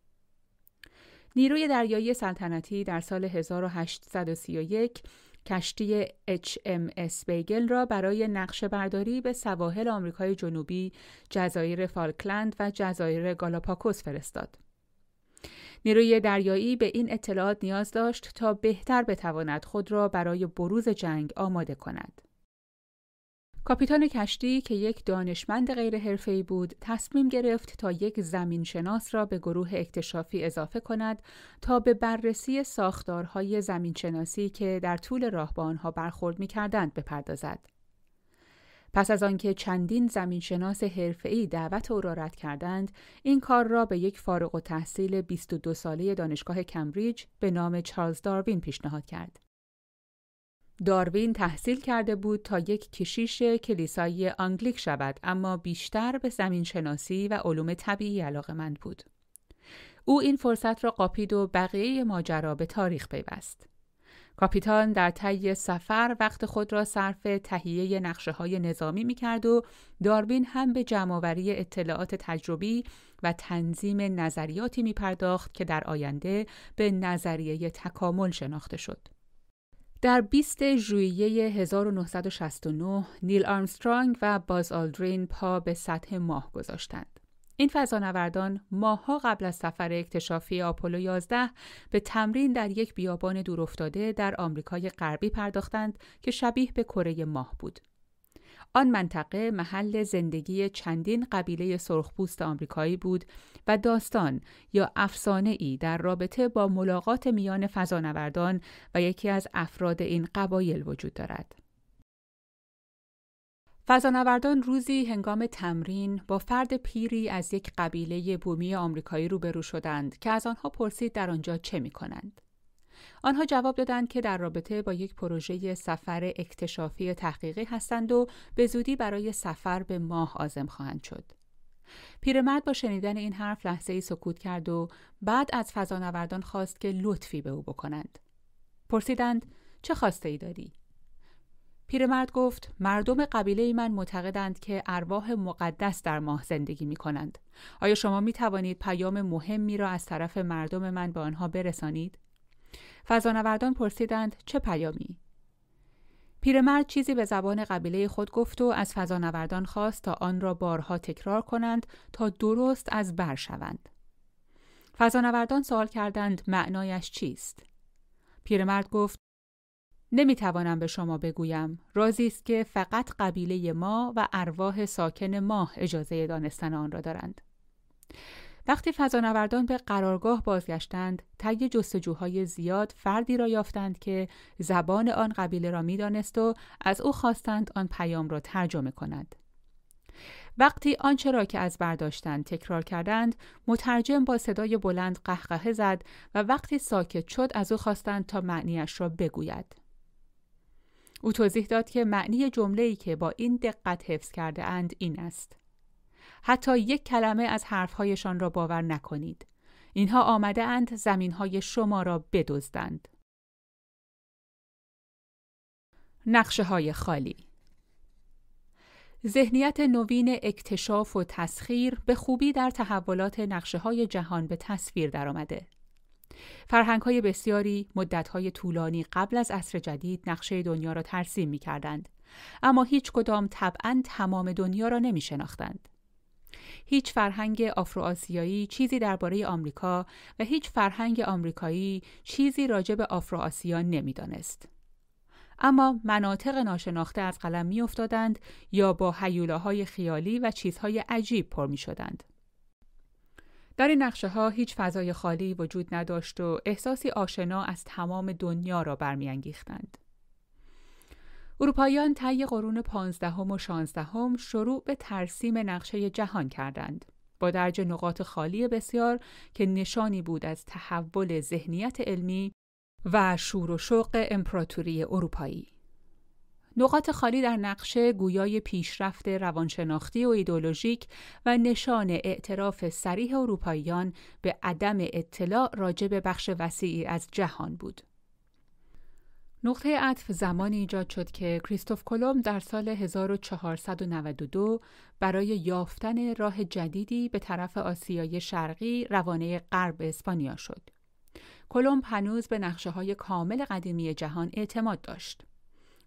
نیروی دریایی سلطنتی در سال 1831 کشتی HMS بیگل را برای نقشه برداری به سواحل آمریکای جنوبی، جزایر فالکلند و جزایر گالاپاکوس فرستاد. نیروی دریایی به این اطلاعات نیاز داشت تا بهتر بتواند خود را برای بروز جنگ آماده کند. کاپیتان کشتی که یک دانشمند غیر حرفه‌ای بود تصمیم گرفت تا یک زمین شناس را به گروه اکتشافی اضافه کند تا به بررسی ساختارهای زمین شناسی که در طول راه با آنها برخورد می کردند بپردازد. پس از آنکه چندین زمینشناس حرفه‌ای دعوت او را رد کردند، این کار را به یک فارغ التحصیل 22 ساله دانشگاه کمبریج به نام چارلز داروین پیشنهاد کرد. داروین تحصیل کرده بود تا یک کشیش کلیسای آنگلیکن شود اما بیشتر به زمین شناسی و علوم طبیعی علاقمند بود. او این فرصت را قاپید و بقیه ماجرا به تاریخ پیوست. کاپیتان در طی سفر وقت خود را صرف تهیه نقشه های نظامی می کرد و داروین هم به جمعآوری اطلاعات تجربی و تنظیم نظریاتی می پرداخت که در آینده به نظریه تکامل شناخته شد. در 20 ژوئیه 1969 نیل آرمسترانگ و باز آلدرین پا به سطح ماه گذاشتند. این فضانوردان ماهها قبل از سفر اکتشافی آپولو 11 به تمرین در یک بیابان دورافتاده در آمریکای غربی پرداختند که شبیه به کره ماه بود. آن منطقه محل زندگی چندین قبیله سرخپوست آمریکایی بود و داستان یا افسانه ای در رابطه با ملاقات میان فضانوردان و یکی از افراد این قبایل وجود دارد. فضانوردان روزی هنگام تمرین با فرد پیری از یک قبیله بومی آمریکایی روبرو شدند که از آنها پرسید در آنجا چه می کنند. آنها جواب دادند که در رابطه با یک پروژه سفر اکتشافی تحقیقی هستند و به زودی برای سفر به ماه آزم خواهند شد. پیرمرد با شنیدن این حرف لحظه ای سکوت کرد و بعد از فضانوردان خواست که لطفی به او بکنند. پرسیدند چه خواسته ای داری؟ پیرمرد گفت مردم قبیله من معتقدند که ارواح مقدس در ماه زندگی می کنند. آیا شما می توانید پیام مهمی را از طرف مردم من به آنها برسانید؟ فضانوردان پرسیدند چه پیامی؟ پیرمرد چیزی به زبان قبیله خود گفت و از فضانوردان خواست تا آن را بارها تکرار کنند تا درست از بر شوند. فضانوردان سوال کردند معنایش چیست؟ پیرمرد گفت نمی‌توانم به شما بگویم رازی است که فقط قبیله ما و ارواح ساکن ماه اجازه دانستن آن را دارند. وقتی فضانوردان به قرارگاه بازگشتند، طی جستجوهای زیاد فردی را یافتند که زبان آن قبیله را می‌دانست و از او خواستند آن پیام را ترجمه کند. وقتی آنچه را که از برداشتند تکرار کردند، مترجم با صدای بلند قهقه زد و وقتی ساکت شد از او خواستند تا معنیش را بگوید. او توضیح داد که معنی جمله‌ای که با این دقت حفظ کرده اند این است. حتی یک کلمه از حرفهایشان را باور نکنید. اینها آمده اند زمین های شما را بدزدند. نقشه های خالی ذهنیت نوین اکتشاف و تسخیر به خوبی در تحولات نقشه های جهان به تصویر درآمده. فرهنگ های بسیاری مدت های طولانی قبل از عصر جدید نقشه دنیا را ترسیم می کردند. اما هیچ کدام طبعا تمام دنیا را نمی شناختند. هیچ فرهنگ آفرو چیزی درباره آمریکا و هیچ فرهنگ آمریکایی چیزی راجع به آفرو نمی‌دانست. اما مناطق ناشناخته از قلم میافتادند یا با حیولاهای خیالی و چیزهای عجیب پر می شدند. در این نقشه ها هیچ فضای خالی وجود نداشت و احساسی آشنا از تمام دنیا را برمیانگیختند. اروپاییان طی قرون پانزدهم و شانزدهم شروع به ترسیم نقشه جهان کردند با درج نقاط خالی بسیار که نشانی بود از تحول ذهنیت علمی و شور و شوق امپراتوری اروپایی. نقاط خالی در نقشه گویای پیشرفت روانشناختی و ایدولوژیک و نشان اعتراف سریح اروپاییان به عدم اطلاع راجع به بخش وسیعی از جهان بود. نقطه عطف زمانی ایجاد شد که کریستوف کلمب در سال 1492 برای یافتن راه جدیدی به طرف آسیای شرقی روانه غرب اسپانیا شد. کلمب هنوز به نقشه های کامل قدیمی جهان اعتماد داشت.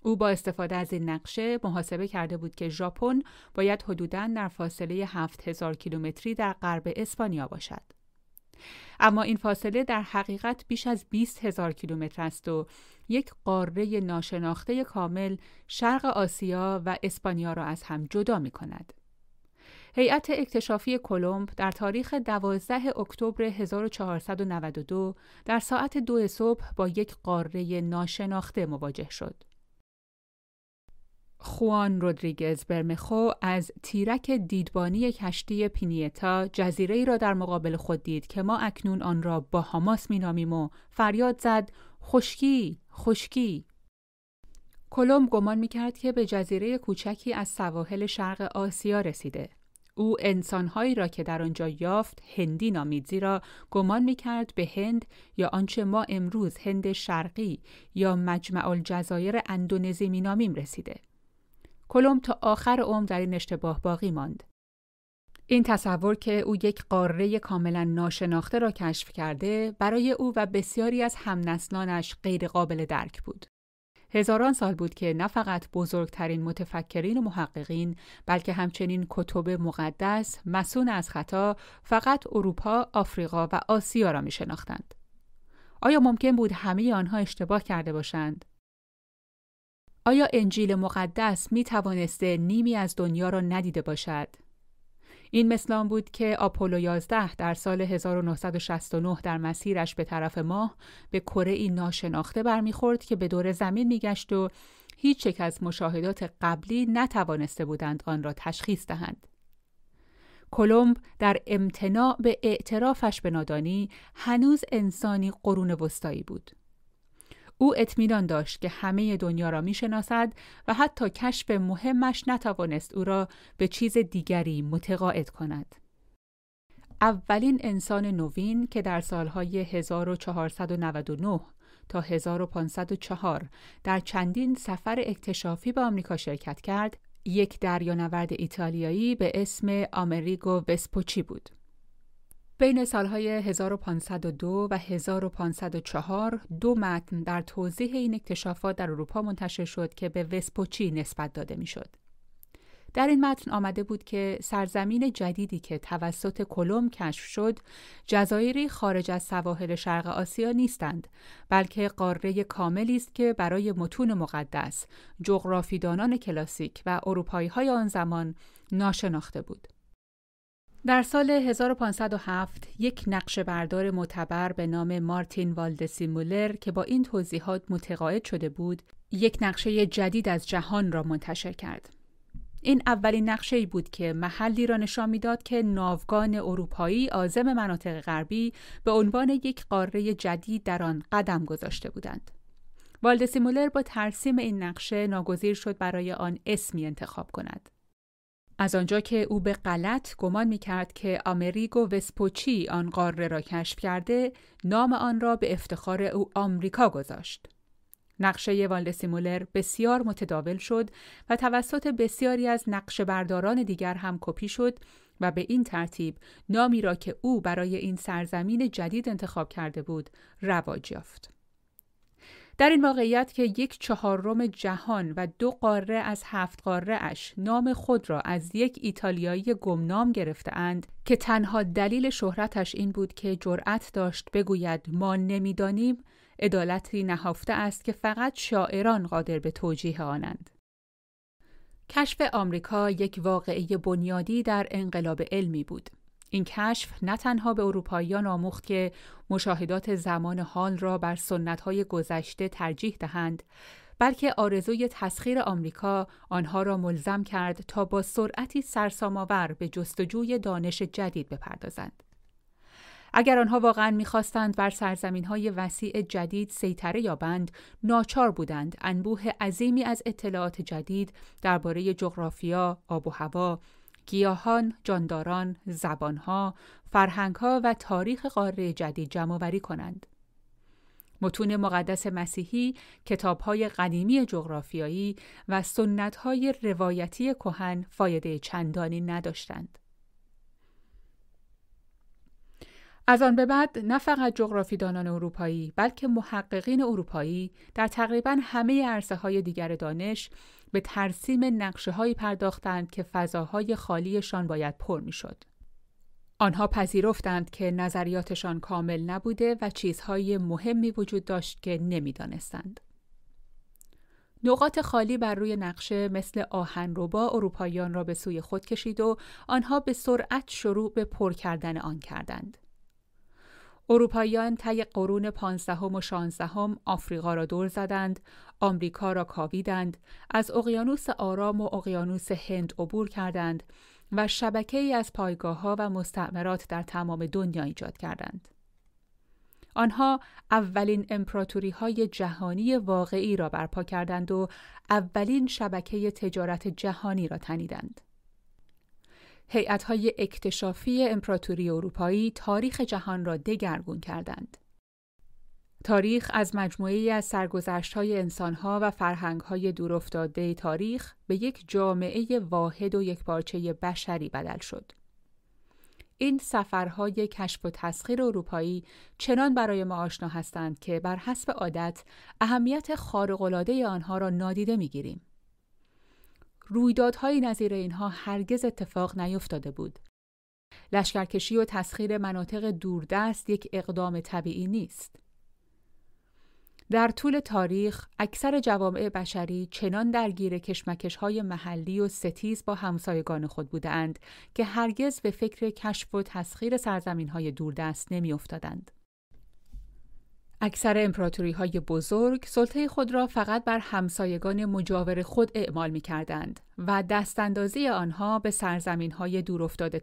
او با استفاده از این نقشه محاسبه کرده بود که ژاپن باید حدوداً در فاصله 7000 کیلومتری در غرب اسپانیا باشد. اما این فاصله در حقیقت بیش از 20 هزار کیلومتر است و یک قاره ناشناخته کامل شرق آسیا و اسپانیا را از هم جدا می کند. هیئت اکتشافی کلمب در تاریخ 12 اکتبر 1492 در ساعت دو صبح با یک قاره ناشناخته مواجه شد. خوان رودریگز برمخو از تیرک دیدبانی کشتی پینیتا جزیره ای را در مقابل خود دید که ما اکنون آن را با هاماس مینامیم و فریاد زد خشکی خشکی. کلم گمان می‌کرد که به جزیره کوچکی از سواحل شرق آسیا رسیده. او انسانهایی را که در آنجا یافت هندی نامید زیرا گمان می‌کرد به هند یا آنچه ما امروز هند شرقی یا مجمع الجزایر اندونزی مینامیم رسیده. کلم تا آخر عمر در این اشتباه باقی ماند. این تصور که او یک قاره کاملا ناشناخته را کشف کرده برای او و بسیاری از همنسلانش غیرقابل درک بود. هزاران سال بود که نه فقط بزرگترین متفکرین و محققین بلکه همچنین کتب مقدس مسون از خطا فقط اروپا، آفریقا و آسیا را می شناختند. آیا ممکن بود همه آنها اشتباه کرده باشند؟ آیا انجیل مقدس می توانسته نیمی از دنیا را ندیده باشد؟ این مثل بود که آپولو 11 در سال 1969 در مسیرش به طرف ماه به کره ای ناشناخته برمیخورد که به دور زمین میگشت و هیچ یک از مشاهدات قبلی نتوانسته بودند آن را تشخیص دهند. کلمب در امتناع به اعترافش به نادانی هنوز انسانی قرون وسطایی بود. او اطمینان داشت که همه دنیا را می‌شناسد و حتی کشف مهمش نتوانست او را به چیز دیگری متقاعد کند. اولین انسان نوین که در سالهای 1499 تا 1504 در چندین سفر اکتشافی به آمریکا شرکت کرد، یک دریانورد ایتالیایی به اسم آمریگو وسپوچی بود. بین سالهای 1502 و 1504 دو متن در توضیح این اکتشافات در اروپا منتشر شد که به وسپوچی نسبت داده می‌شد. در این متن آمده بود که سرزمین جدیدی که توسط کلم کشف شد جزایری خارج از سواحل شرق آسیا نیستند بلکه قاره کاملی است که برای متون مقدس جغرافیدانان کلاسیک و اروپایی های آن زمان ناشناخته بود در سال 1507 یک نقشه بردار معتبر به نام مارتین والدسی مولر که با این توضیحات متقاعد شده بود، یک نقشه جدید از جهان را منتشر کرد. این اولین نقشه ای بود که محلی را نشان می‌داد که ناوگان اروپایی عازم مناطق غربی به عنوان یک قاره جدید در آن قدم گذاشته بودند. والدسی مولر با ترسیم این نقشه ناگزیر شد برای آن اسمی انتخاب کند. از آنجا که او به غلط گمان می کرد که آمریگو وسپوچی آن قاره را کشف کرده، نام آن را به افتخار او آمریکا گذاشت. نقشه والدسی مولر بسیار متداول شد و توسط بسیاری از نقشه برداران دیگر هم کپی شد و به این ترتیب نامی را که او برای این سرزمین جدید انتخاب کرده بود رواج یافت. در این واقعیت که یک چهارم جهان و دو قاره از هفت قاره اش نام خود را از یک ایتالیایی گمنام گرفتهاند که تنها دلیل شهرتش این بود که جرأت داشت بگوید ما نمی‌دانیم عدالتی نهفته است که فقط شاعران قادر به توجیه آنند. کشف آمریکا یک واقعه بنیادی در انقلاب علمی بود. این کشف نه تنها به اروپاییان آموخت که مشاهدات زمان حال را بر سنتهای گذشته ترجیح دهند بلکه آرزوی تسخیر آمریکا آنها را ملزم کرد تا با سرعتی سرسام‌آور به جستجوی دانش جدید بپردازند. اگر آنها واقعا می‌خواستند بر سرزمین های وسیع جدید سیطره یابند، ناچار بودند انبوه عظیمی از اطلاعات جدید درباره جغرافیا، آب و هوا، گیاهان، جانداران، زبانها، فرهنگها و تاریخ قاره جدید جمع کنند. متون مقدس مسیحی، کتابهای قدیمی جغرافیایی و سنتهای روایتی کهن فایده چندانی نداشتند. از آن به بعد نه فقط جغرافیدانان اروپایی بلکه محققین اروپایی در تقریبا همه عرصه های دیگر دانش به ترسیم نقشه هایی پرداختند که فضاهای خالیشان باید پر می شد. آنها پذیرفتند که نظریاتشان کامل نبوده و چیزهای مهمی وجود داشت که نمی‌دانستند. نقاط خالی بر روی نقشه مثل آهنربا اروپاییان را به سوی خود کشید و آنها به سرعت شروع به پر کردن آن کردند. اروپاییان طی قرون پانزدهم و شانزدهم آفریقا را دور زدند، آمریکا را کاویدند، از اقیانوس آرام و اقیانوس هند عبور کردند و شبکه ای از پایگاه ها و مستعمرات در تمام دنیا ایجاد کردند. آنها اولین امپراتوری های جهانی واقعی را برپا کردند و اولین شبکه تجارت جهانی را تنیدند. های اکتشافی امپراتوری اروپایی تاریخ جهان را دگرگون کردند. تاریخ از مجموعه از سرگذشت های انسان ها و فرهنگ های دورافتاده تاریخ به یک جامعه واحد و یک پارچه بشری بدل شد. این سفرهای کشف و تسخیر اروپایی چنان برای ما آشنا هستند که بر حسب عادت اهمیت خارق‌العاده آنها را نادیده می‌گیریم. رویدادهایی نظیر اینها هرگز اتفاق نیفتاده بود. لشکرکشی و تسخیر مناطق دوردست یک اقدام طبیعی نیست. در طول تاریخ اکثر جوامع بشری چنان درگیر کشمکش های محلی و ستیز با همسایگان خود بودند که هرگز به فکر کشف و تسخیر سرزمین های دوردست نمی افتادند. اکثر امپراتوری های بزرگ سلطه خود را فقط بر همسایگان مجاور خود اعمال می کردند و دستاندازی آنها به سرزمین های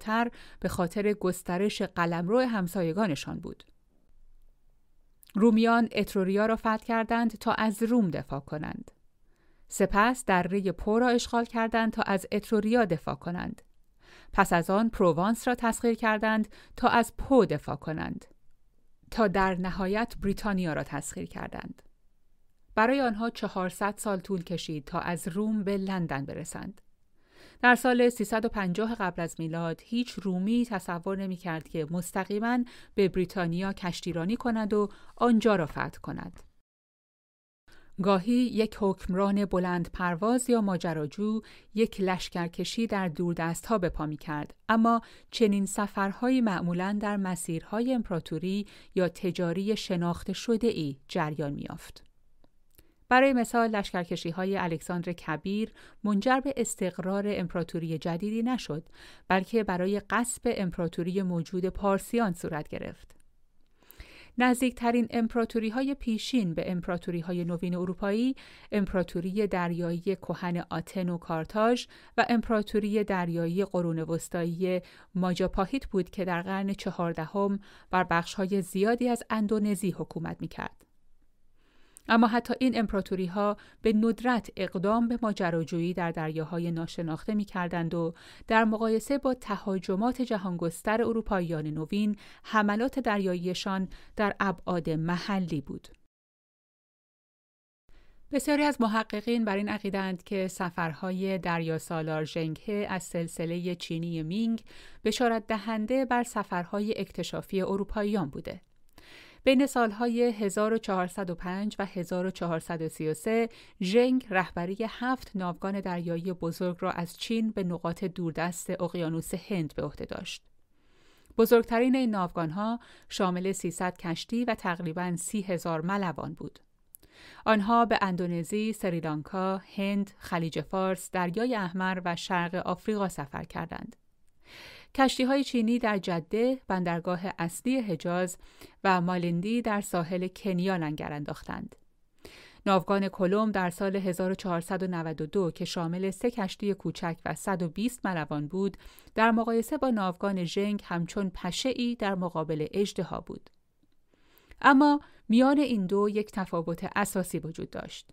تر به خاطر گسترش قلمرو همسایگانشان بود. رومیان اتروریا را فتح کردند تا از روم دفاع کنند. سپس دره پو را اشغال کردند تا از اتروریا دفاع کنند. پس از آن پروانس را تسخیر کردند تا از پو دفاع کنند. تا در نهایت بریتانیا را تسخیر کردند. برای آنها 400 سال طول کشید تا از روم به لندن برسند. در سال 350 قبل از میلاد هیچ رومی تصور نمی کرد که مستقیما به بریتانیا کشتیرانی کند و آنجا را فتح کند. گاهی یک حکمران بلند پرواز یا ماجراجو یک لشکرکشی در دوردست ها به پا می کرد اما چنین سفرهایی معمولا در مسیرهای امپراتوری یا تجاری شناخته شده ای جریان می آفد. برای مثال لشکرکشی های الکساندر کبیر منجر به استقرار امپراتوری جدیدی نشد بلکه برای قصب امپراتوری موجود پارسیان صورت گرفت. نزدیکترین امپراتوری های پیشین به امپراتوری های نوین اروپایی امپراتوری دریایی کهن آتن و کارتاژ و امپراتوری دریایی قرون وسطایی ماجاپاهیت بود که در قرن چهاردهم بر بخش های زیادی از اندونزی حکومت می کرد. اما حتی این امپراتوری ها به ندرت اقدام به ماجراجویی در دریاهای ناشناخته می کردند و در مقایسه با تهاجمات جهانگستر اروپاییان نوین حملات دریاییشان در ابعاد محلی بود. بسیاری از محققین بر این عقیدند که سفرهای دریا سالار ژنگه از سلسله چینی مینگ بشارت دهنده بر سفرهای اکتشافی اروپاییان بوده. بین سالهای 1405 و 1433 ژنگ رهبری هفت ناوگان دریایی بزرگ را از چین به نقاط دوردست اقیانوس هند به عهده داشت. بزرگترین این ناوگانها شامل 300 کشتی و تقریبا 30 هزار ملوان بود. آنها به اندونزی، سریلانکا، هند، خلیج فارس، دریای احمر و شرق آفریقا سفر کردند. کشتی های چینی در جده، بندرگاه اصلی حجاز و مالندی در ساحل کنیا لنگر انداختند. ناوگان کلم در سال 1492 که شامل سه کشتی کوچک و 120 ملوان بود، در مقایسه با ناوگان ژنگ همچون ای در مقابل اژدها بود. اما میان این دو یک تفاوت اساسی وجود داشت.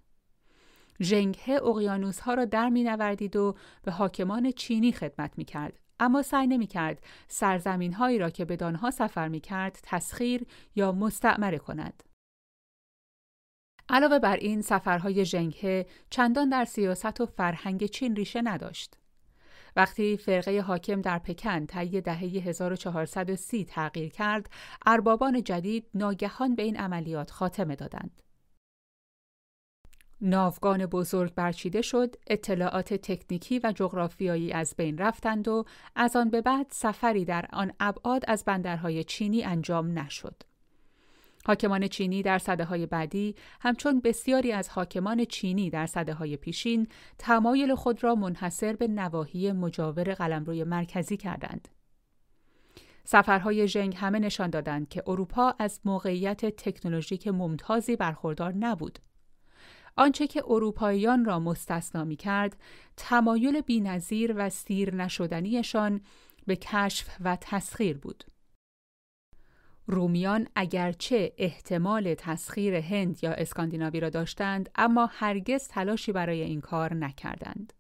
ژنگه اقیانوس ها را در می نوردید و به حاکمان چینی خدمت می کرد اما سعی نمی کرد سرزمین هایی را که به دانها سفر می کرد تسخیر یا مستعمره کند. علاوه بر این سفرهای ژنگه چندان در سیاست و فرهنگ چین ریشه نداشت. وقتی فرقه حاکم در پکن طی دهه 1430 تغییر کرد، اربابان جدید ناگهان به این عملیات خاتمه دادند. ناوگان بزرگ برچیده شد، اطلاعات تکنیکی و جغرافیایی از بین رفتند و از آن به بعد سفری در آن ابعاد از بندرهای چینی انجام نشد. حاکمان چینی در صده های بعدی همچون بسیاری از حاکمان چینی در صده های پیشین تمایل خود را منحصر به نواحی مجاور قلمروی مرکزی کردند. سفرهای ژنگ همه نشان دادند که اروپا از موقعیت تکنولوژیک ممتازی برخوردار نبود. آنچه که اروپاییان را مستثنا می کرد، تمایل بینظیر و سیر نشدنیشان به کشف و تسخیر بود. رومیان اگرچه احتمال تسخیر هند یا اسکاندیناوی را داشتند اما هرگز تلاشی برای این کار نکردند.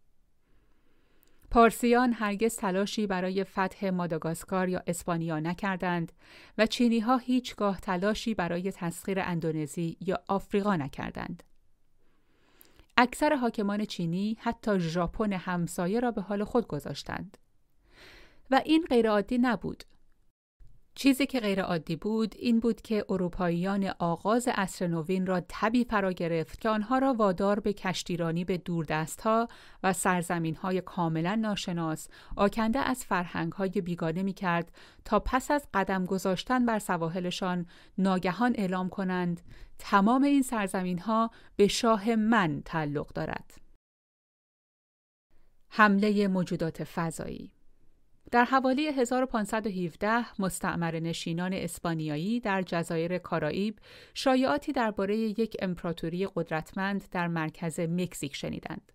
پارسیان هرگز تلاشی برای فتح ماداگاسکار یا اسپانیا نکردند و چینی ها هیچگاه تلاشی برای تسخیر اندونزی یا آفریقا نکردند. اکثر حاکمان چینی حتی ژاپن همسایه را به حال خود گذاشتند. و این غیرعادی نبود. چیزی که غیر عادی بود این بود که اروپاییان آغاز عصر نوین را تبی فرا گرفت که آنها را وادار به کشتیرانی به دوردستها و سرزمینهای کاملا ناشناس آکنده از فرهنگهای بیگانه می کرد تا پس از قدم گذاشتن بر سواحلشان ناگهان اعلام کنند تمام این سرزمینها به شاه من تعلق دارد. حمله موجودات فضایی در حوالی 1517 مستعمر نشینان اسپانیایی در جزایر کارائیب شایعاتی درباره یک امپراتوری قدرتمند در مرکز مکزیک شنیدند.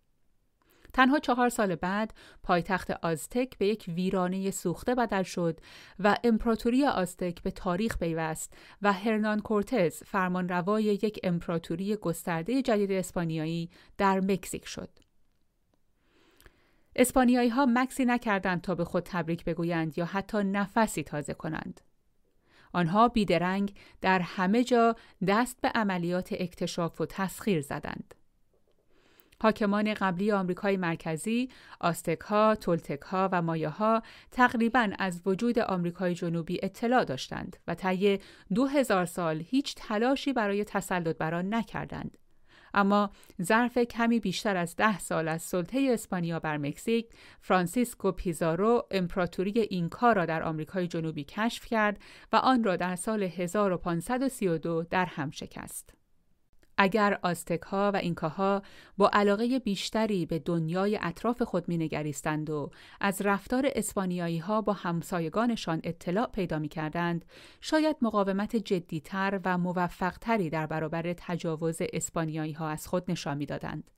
تنها چهار سال بعد پایتخت آزتک به یک ویرانه سوخته بدل شد و امپراتوری آزتک به تاریخ پیوست و هرنان کورتز فرمانروای یک امپراتوری گسترده جدید اسپانیایی در مکزیک شد. اسپانیایی ها مکسی نکردند تا به خود تبریک بگویند یا حتی نفسی تازه کنند. آنها بیدرنگ در همه جا دست به عملیات اکتشاف و تسخیر زدند. حاکمان قبلی آمریکای مرکزی، آستک ها، تولتک ها و مایه ها تقریبا از وجود آمریکای جنوبی اطلاع داشتند و طی دو هزار سال هیچ تلاشی برای تسلط بر آن نکردند. اما ظرف کمی بیشتر از ده سال از سلطه اسپانیا بر مکزیک فرانسیسکو پیزارو امپراتوری اینکا را در آمریکای جنوبی کشف کرد و آن را در سال 1532 در هم شکست. اگر آستک ها و اینکاها با علاقه بیشتری به دنیای اطراف خود مینگریستند و از رفتار اسپانیایی ها با همسایگانشان اطلاع پیدا می کردند، شاید مقاومت جدیتر و موفقتری در برابر تجاوز اسپانیایی ها از خود نشان می‌دادند.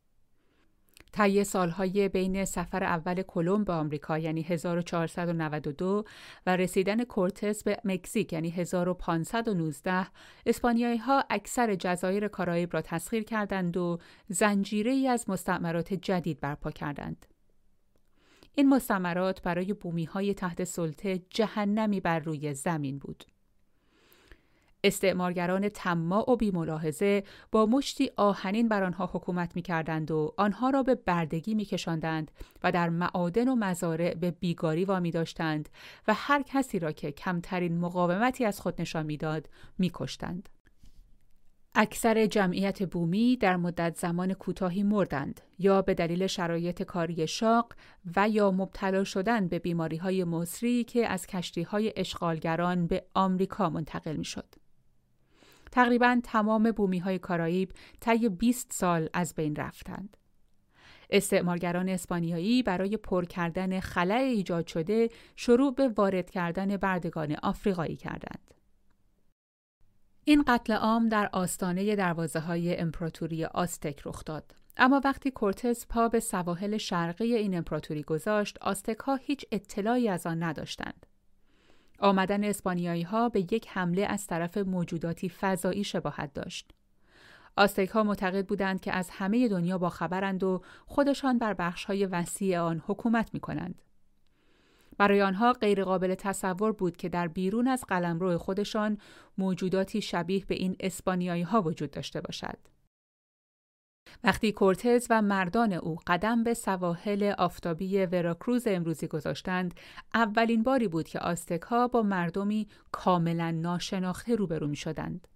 طی سالهای بین سفر اول کلمب به آمریکا یعنی 1492 و رسیدن کورتز به مکزیک یعنی 1519 اسپانیایی ها اکثر جزایر کارائیب را تسخیر کردند و زنجیره از مستعمرات جدید برپا کردند. این مستعمرات برای بومی های تحت سلطه جهنمی بر روی زمین بود. استعمارگران طماع و بیملاحظه با مشتی آهنین بر آنها حکومت می کردند و آنها را به بردگی می کشندند و در معادن و مزارع به بیگاری وامی داشتند و هر کسی را که کمترین مقاومتی از خود نشان می‌داد میکشتند. اکثر جمعیت بومی در مدت زمان کوتاهی مردند یا به دلیل شرایط کاری شاق و یا مبتلا شدن به بیماری های مصری که از کشتی های اشغالگران به آمریکا منتقل می شد. تقریبا تمام بومی های کارائیب طی 20 سال از بین رفتند. استعمارگران اسپانیایی برای پر کردن خلع ایجاد شده شروع به وارد کردن بردگان آفریقایی کردند. این قتل عام در آستانه دروازه های امپراتوری آستک رخ داد. اما وقتی کورتز پا به سواحل شرقی این امپراتوری گذاشت، آستک ها هیچ اطلاعی از آن نداشتند. آمدن اسپانیایی ها به یک حمله از طرف موجوداتی فضایی شباهت داشت. آستک ها معتقد بودند که از همه دنیا با خبرند و خودشان بر بخش های وسیع آن حکومت می کنند. برای آنها غیرقابل تصور بود که در بیرون از قلمرو خودشان موجوداتی شبیه به این اسپانیایی ها وجود داشته باشد. وقتی کورتز و مردان او قدم به سواحل آفتابی وراکروز امروزی گذاشتند، اولین باری بود که آستکها با مردمی کاملا ناشناخته روبرو می شدند.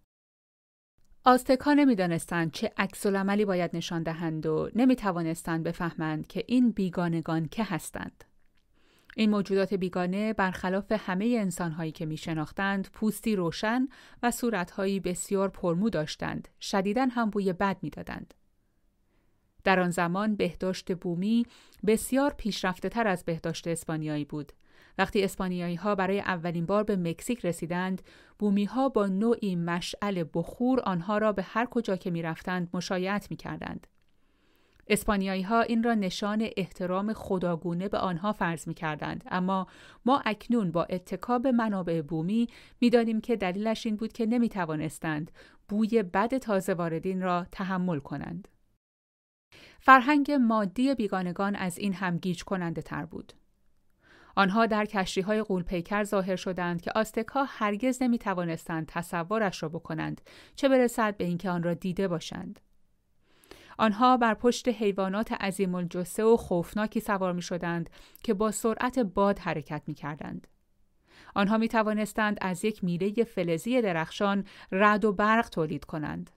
آستکها نمی‌دانستند چه عکس عملی باید نشان دهند و نمی توانستند بفهمند که این بیگانگان که هستند. این موجودات بیگانه برخلاف همه انسانهایی که می شناختند پوستی روشن و صورتهایی بسیار پرمو داشتند شدیداً هم بوی بد می دادند. در آن زمان بهداشت بومی بسیار پیشرفته تر از بهداشت اسپانیایی بود. وقتی اسپانیایی ها برای اولین بار به مکزیک رسیدند، بومی ها با نوعی مشعل بخور آنها را به هر کجا که می رفتند مشایعت می کردند. اسپانیایی ها این را نشان احترام خداگونه به آنها فرض می کردند اما ما اکنون با اتکاب منابع بومی می‌دانیم که دلیلش این بود که نمی توانستند بوی بد تازه واردین را تحمل کنند. فرهنگ مادی بیگانگان از این هم گیج کننده تر بود. آنها در کشتی های قولپیکر ظاهر شدند که آستکا هرگز نمی توانستند تصورش را بکنند چه برسد به اینکه آن را دیده باشند. آنها بر پشت حیوانات عظیم الجسه و خوفناکی سوار می شدند که با سرعت باد حرکت می کردند. آنها می توانستند از یک میله فلزی درخشان رد و برق تولید کنند.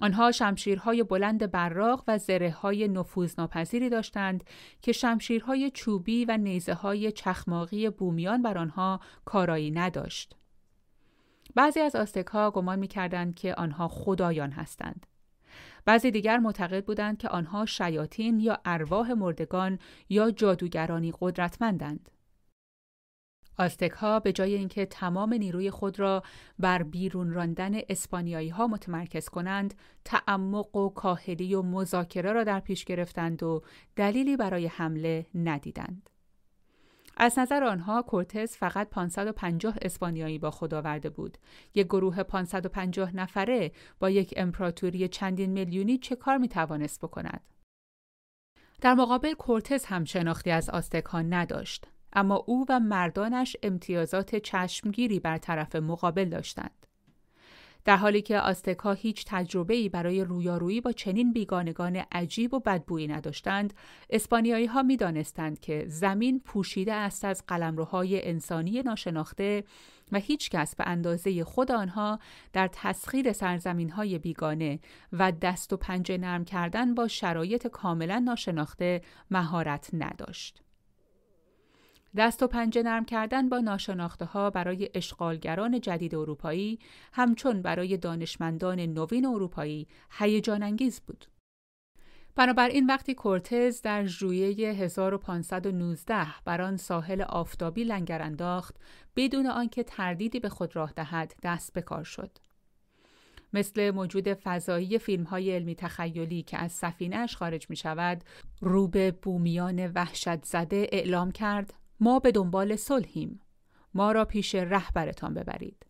آنها شمشیرهای بلند براق و زره های نفوذناپذیری داشتند که شمشیرهای چوبی و نیزه های چخماقی بومیان بر آنها کارایی نداشت. بعضی از آستک ها گمان می کردند که آنها خدایان هستند. بعضی دیگر معتقد بودند که آنها شیاطین یا ارواح مردگان یا جادوگرانی قدرتمندند. آستک ها به جای اینکه تمام نیروی خود را بر بیرون راندن اسپانیایی ها متمرکز کنند، تعمق و کاهلی و مذاکره را در پیش گرفتند و دلیلی برای حمله ندیدند. از نظر آنها کورتز فقط 550 اسپانیایی با خود آورده بود. یک گروه 550 نفره با یک امپراتوری چندین میلیونی چه کار می توانست بکند؟ در مقابل کورتز هم شناختی از آستک ها نداشت. اما او و مردانش امتیازات چشمگیری بر طرف مقابل داشتند. در حالی که آستکا هیچ تجربه ای برای رویارویی با چنین بیگانگان عجیب و بدبویی نداشتند، اسپانیایی ها می دانستند که زمین پوشیده است از قلمروهای انسانی ناشناخته و هیچ کس به اندازه خود آنها در تسخیر سرزمین های بیگانه و دست و پنجه نرم کردن با شرایط کاملا ناشناخته مهارت نداشت. دست و پنجه نرم کردن با ناشناخته ها برای اشغالگران جدید اروپایی همچون برای دانشمندان نوین اروپایی هیجان انگیز بود. بنابراین وقتی کورتز در ژوئیه 1519 بر آن ساحل آفتابی لنگر انداخت بدون آنکه تردیدی به خود راه دهد دست به کار شد. مثل موجود فضایی فیلم های علمی تخیلی که از سفینهش خارج می شود، رو به بومیان وحشت زده اعلام کرد ما به دنبال صلحیم. ما را پیش رهبرتان ببرید.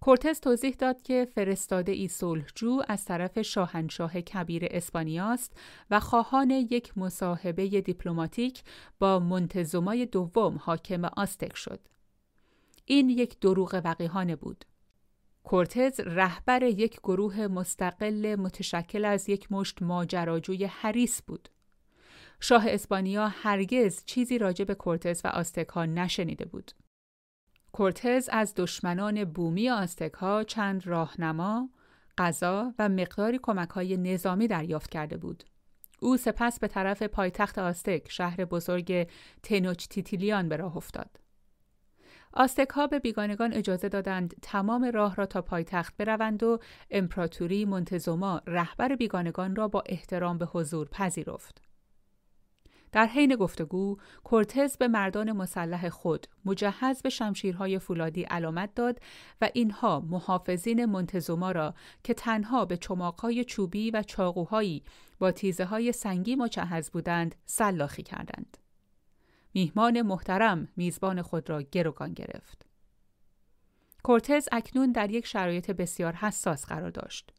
کورتز توضیح داد که فرستاده ای صلحجو از طرف شاهنشاه کبیر اسپانیاست و خواهان یک مصاحبه دیپلماتیک با منتظمای دوم حاکم آستک شد. این یک دروغ وقیهانه بود. کورتز رهبر یک گروه مستقل متشکل از یک مشت ماجراجوی حریس بود. شاه اسپانیا هرگز چیزی راجع به کورتز و آستکها نشنیده بود. کورتز از دشمنان بومی آستکها چند راهنما، غذا و مقداری کمکهای نظامی دریافت کرده بود. او سپس به طرف پایتخت آستک شهر بزرگ تینوچتیتیلیان به راه افتاد. آستک ها به بیگانگان اجازه دادند تمام راه را تا پایتخت بروند و امپراتوری منتزوما رهبر بیگانگان را با احترام به حضور پذیرفت. در حین گفتگو کورتز به مردان مسلح خود مجهز به شمشیرهای فولادی علامت داد و اینها محافظین منتزوما را که تنها به چماقهای چوبی و چاقوهایی با تیزه های سنگی مجهز بودند سلاخی کردند. میهمان محترم میزبان خود را گروگان گرفت. کورتز اکنون در یک شرایط بسیار حساس قرار داشت.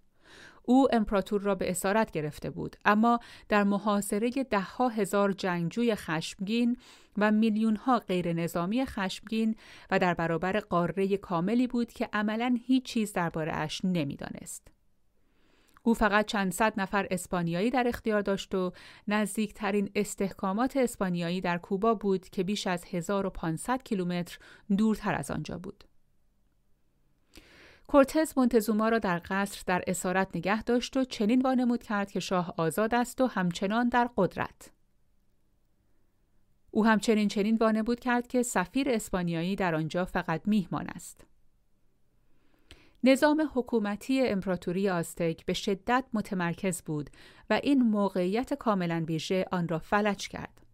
او امپراتور را به اسارت گرفته بود اما در محاصره دهها هزار جنگجوی خشمگین و میلیون ها غیر نظامی خشمگین و در برابر قاره کاملی بود که عملا هیچ چیز درباره اش نمی‌دانست. او فقط چند صد نفر اسپانیایی در اختیار داشت و نزدیکترین استحکامات اسپانیایی در کوبا بود که بیش از 1500 کیلومتر دورتر از آنجا بود. کورتز مونتزوما را در قصر در اسارت نگه داشت و چنین وانمود کرد که شاه آزاد است و همچنان در قدرت. او همچنین چنین وانمود کرد که سفیر اسپانیایی در آنجا فقط میهمان است. نظام حکومتی امپراتوری آستک به شدت متمرکز بود و این موقعیت کاملا ویژه آن را فلج کرد.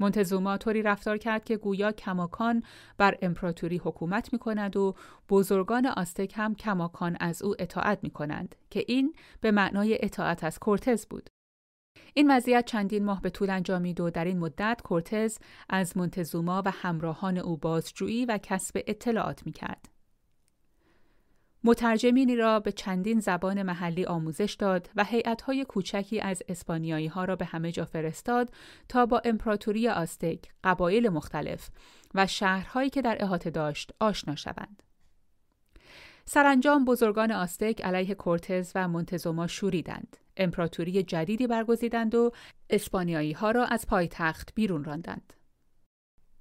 مونتزوما طوری رفتار کرد که گویا کماکان بر امپراتوری حکومت می کند و بزرگان آستک هم کماکان از او اطاعت می کنند که این به معنای اطاعت از کورتز بود. این وضعیت چندین ماه به طول انجامید و در این مدت کورتز از مونتزوما و همراهان او بازجویی و کسب اطلاعات می کرد. مترجمینی را به چندین زبان محلی آموزش داد و هیئت‌های کوچکی از اسپانیایی ها را به همه جا فرستاد تا با امپراتوری آستک، قبایل مختلف و شهرهایی که در احاطه داشت آشنا شوند. سرانجام بزرگان آستک علیه کورتز و منتزوما شوریدند. امپراتوری جدیدی برگزیدند و اسپانیایی ها را از پایتخت بیرون راندند.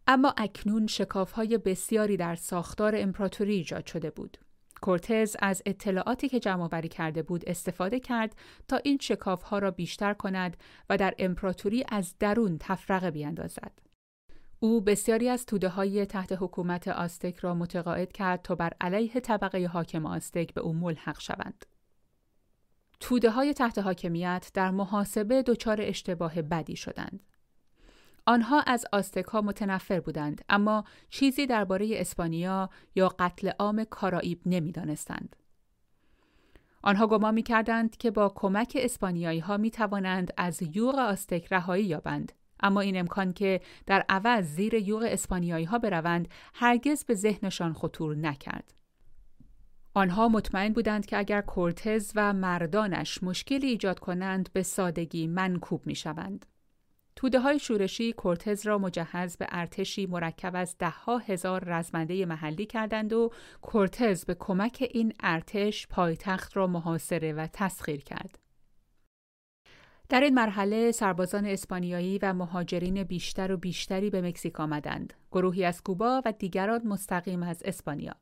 اما اکنون های بسیاری در ساختار امپراتوری ایجاد شده بود. کورتز از اطلاعاتی که جمع آوری کرده بود استفاده کرد تا این ها را بیشتر کند و در امپراتوری از درون تفرقه بیاندازد. او بسیاری از توده های تحت حکومت آستک را متقاعد کرد تا بر علیه طبقه حاکم آستک به او ملحق شوند. توده های تحت حاکمیت در محاسبه دچار اشتباه بدی شدند. آنها از آستک ها متنفر بودند اما چیزی درباره اسپانیا یا قتل عام کارائیب نمی‌دانستند. آنها گمان می کردند که با کمک اسپانیایی ها می توانند از یوغ آستک رهایی یابند اما این امکان که در عوض زیر یوغ اسپانیایی ها بروند هرگز به ذهنشان خطور نکرد. آنها مطمئن بودند که اگر کورتز و مردانش مشکلی ایجاد کنند به سادگی منکوب می شوند. توده های شورشی کورتز را مجهز به ارتشی مرکب از دهها هزار رزمنده محلی کردند و کورتز به کمک این ارتش پایتخت را محاصره و تسخیر کرد. در این مرحله سربازان اسپانیایی و مهاجرین بیشتر و بیشتری به مکزیک آمدند. گروهی از کوبا و دیگران مستقیم از اسپانیا.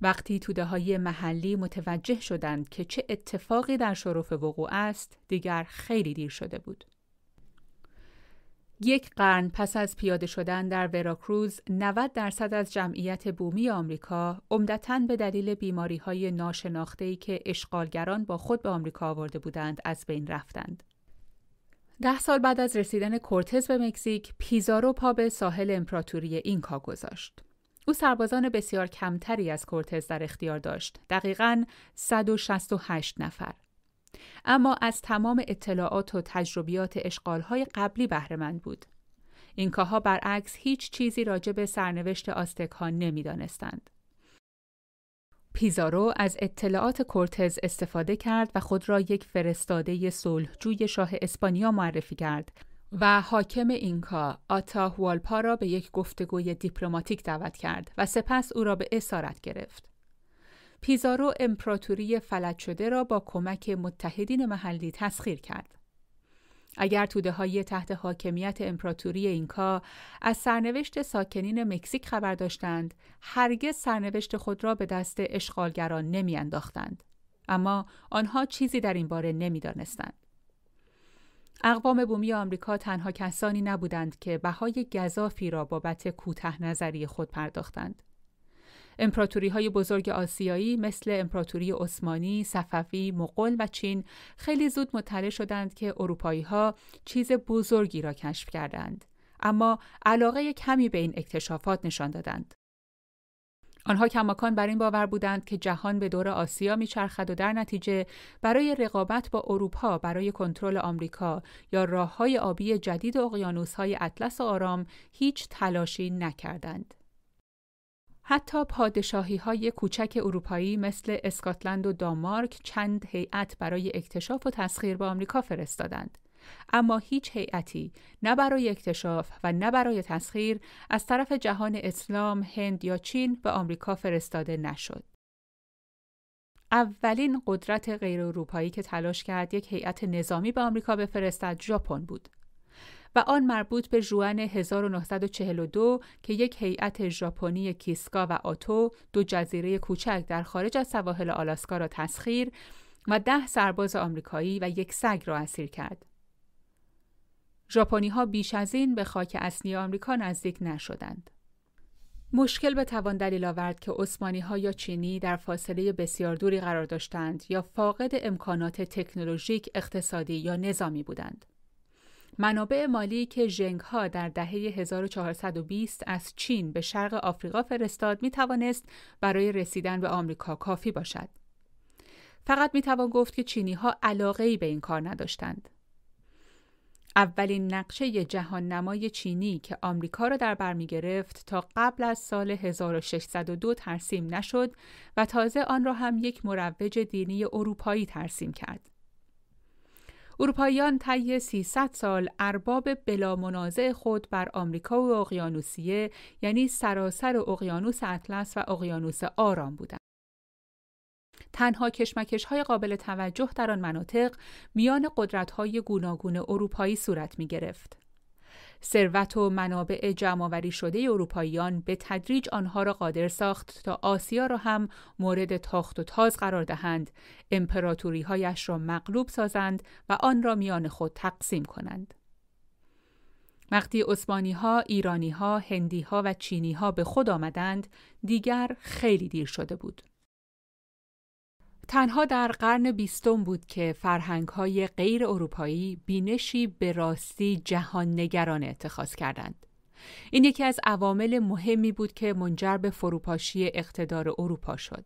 وقتی توده های محلی متوجه شدند که چه اتفاقی در شرف وقوع است، دیگر خیلی دیر شده بود. یک قرن پس از پیاده شدن در وراکروز 90 درصد از جمعیت بومی آمریکا عمدتا به دلیل بیماری های ناشناخته که اشغالگران با خود به آمریکا آورده بودند از بین رفتند. ده سال بعد از رسیدن کورتز به مکزیک، پیزارو پا به ساحل امپراتوری اینکا گذاشت. او سربازان بسیار کمتری از کورتز در اختیار داشت، دقیقاً 168 نفر. اما از تمام اطلاعات و تجربیات اشغالهای قبلی بهرهمند بود. اینکاها برعکس هیچ چیزی راجع به سرنوشت آستک ها نمی‌دانستند. پیزارو از اطلاعات کورتز استفاده کرد و خود را یک فرستاده صلحجوی شاه اسپانیا معرفی کرد و حاکم اینکا آتا والپا را به یک گفتگوی دیپلماتیک دعوت کرد و سپس او را به اسارت گرفت. پیزارو امپراتوری فلج شده را با کمک متحدین محلی تسخیر کرد. اگر توده های تحت حاکمیت امپراتوری اینکا از سرنوشت ساکنین مکزیک خبر داشتند، هرگز سرنوشت خود را به دست اشغالگران نمیانداختند. اما آنها چیزی در این باره نمی‌دانستند. اقوام بومی آمریکا تنها کسانی نبودند که بهای گذافی را بابت کوته نظری خود پرداختند. امپراتوری های بزرگ آسیایی مثل امپراتوری عثمانی، صفوی، مغول و چین خیلی زود مطلع شدند که اروپایی ها چیز بزرگی را کشف کردند. اما علاقه کمی به این اکتشافات نشان دادند. آنها کماکان بر این باور بودند که جهان به دور آسیا میچرخد و در نتیجه برای رقابت با اروپا برای کنترل آمریکا یا راههای آبی جدید اقیانوسهای اطلس و آرام هیچ تلاشی نکردند. حتی پادشاهی های کوچک اروپایی مثل اسکاتلند و دانمارک چند هیئت برای اکتشاف و تسخیر به آمریکا فرستادند. اما هیچ هیئتی نه برای اکتشاف و نه برای تسخیر از طرف جهان اسلام، هند یا چین به آمریکا فرستاده نشد. اولین قدرت غیر اروپایی که تلاش کرد یک هیئت نظامی به آمریکا بفرستد ژاپن بود. و آن مربوط به جوان 1942 که یک هیئت ژاپنی کیسکا و آتو دو جزیره کوچک در خارج از سواحل آلاسکا را تسخیر و ده سرباز آمریکایی و یک سگ را اسیر کرد. ژاپنی ها بیش از این به خاک اصلی آمریکا نزدیک نشدند. مشکل به توان دلیل آورد که عثمانی ها یا چینی در فاصله بسیار دوری قرار داشتند یا فاقد امکانات تکنولوژیک، اقتصادی یا نظامی بودند. منابع مالی که ژنگ ها در دهه 1420 از چین به شرق آفریقا فرستاد می توانست برای رسیدن به آمریکا کافی باشد. فقط می توان گفت که چینی ها علاقه ای به این کار نداشتند. اولین نقشه جهان نمای چینی که آمریکا را در بر می گرفت تا قبل از سال 1602 ترسیم نشد و تازه آن را هم یک مروج دینی اروپایی ترسیم کرد. اروپاییان طی 300 سال ارباب بلا منازع خود بر آمریکا و اقیانوسیه یعنی سراسر اقیانوس اطلس و اقیانوس آرام بودند. تنها کشمکش های قابل توجه در آن مناطق میان قدرت های گوناگون اروپایی صورت می گرفت. ثروت و منابع جمعآوری شده اروپاییان به تدریج آنها را قادر ساخت تا آسیا را هم مورد تاخت و تاز قرار دهند، امپراتوری‌هایش را مغلوب سازند و آن را میان خود تقسیم کنند. وقتی عثمانی ها، ایرانی ها، هندی ها و چینی ها به خود آمدند، دیگر خیلی دیر شده بود. تنها در قرن بیستم بود که فرهنگ های غیر اروپایی بینشی به راستی جهان نگران اتخاذ کردند. این یکی از عوامل مهمی بود که منجر به فروپاشی اقتدار اروپا شد.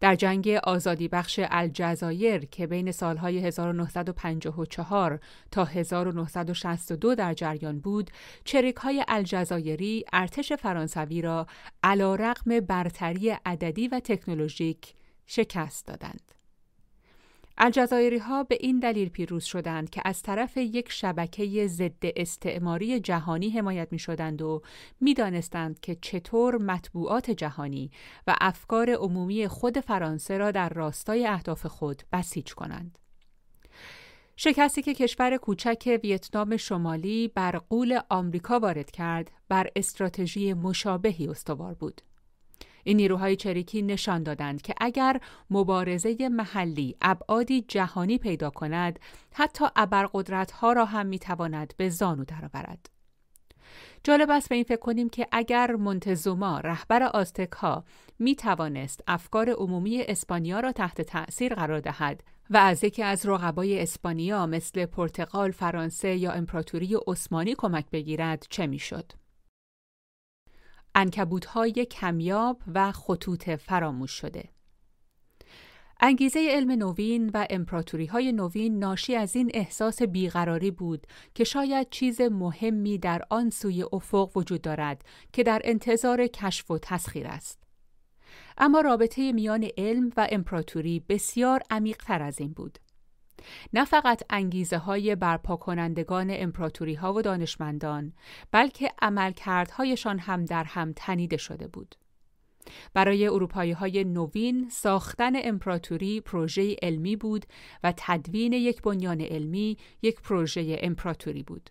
در جنگ آزادی بخش الجزایر که بین سالهای 1954 تا 1962 در جریان بود، چریک های الجزایری ارتش فرانسوی را علا رقم برتری عددی و تکنولوژیک شکست دادند. الجزایری ها به این دلیل پیروز شدند که از طرف یک شبکه ضد استعماری جهانی حمایت می شدند و می دانستند که چطور مطبوعات جهانی و افکار عمومی خود فرانسه را در راستای اهداف خود بسیج کنند. شکستی که کشور کوچک ویتنام شمالی بر قول آمریکا وارد کرد بر استراتژی مشابهی استوار بود. این نیروهای چریکی نشان دادند که اگر مبارزه محلی ابعادی جهانی پیدا کند حتی ابرقدرت‌ها را هم می‌تواند به زانو درآورد جالب است به این فکر کنیم که اگر مونتزوما رهبر آستک ها می توانست افکار عمومی اسپانیا را تحت تأثیر قرار دهد و از یکی از رقبای اسپانیا مثل پرتغال، فرانسه یا امپراتوری عثمانی کمک بگیرد چه می‌شد؟ انکبودهای کمیاب و خطوط فراموش شده انگیزه علم نوین و امپراتوری های نوین ناشی از این احساس بیقراری بود که شاید چیز مهمی در آن سوی افق وجود دارد که در انتظار کشف و تسخیر است. اما رابطه میان علم و امپراتوری بسیار عمیقتر از این بود. نه فقط انگیزه های برپا کنندگان امپراتوری ها و دانشمندان بلکه عملکردهایشان هم در هم تنیده شده بود. برای اروپایی های نوین ساختن امپراتوری پروژه علمی بود و تدوین یک بنیان علمی یک پروژه امپراتوری بود.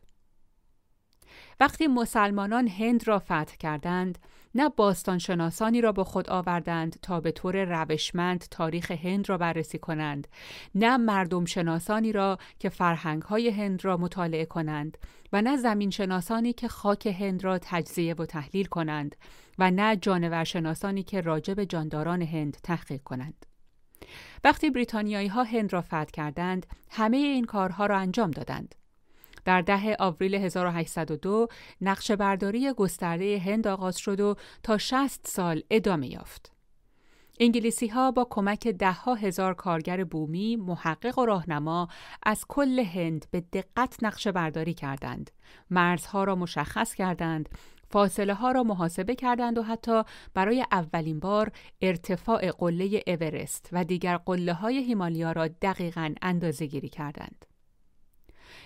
وقتی مسلمانان هند را فتح کردند، نه باستانشناسانی را با خود آوردند تا به طور روشمند تاریخ هند را بررسی کنند، نه مردم شناسانی را که فرهنگ های هند را مطالعه کنند و نه زمین شناسانی که خاک هند را تجزیه و تحلیل کنند و نه جانورشناسانی که راجب جانداران هند تحقیق کنند. وقتی بریتانیایی ها هند را فتح کردند، همه این کارها را انجام دادند. در ده آوریل 1802 نقشه برداری گسترده هند آغاز شد و تا 60 سال ادامه یافت. انگلیسی ها با کمک ده ها هزار کارگر بومی، محقق و راهنما از کل هند به دقت نقشه برداری کردند. مرزها را مشخص کردند، فاصله ها را محاسبه کردند و حتی برای اولین بار ارتفاع قله اورست و دیگر قله های هیمالیا را دقیقا اندازه گیری کردند.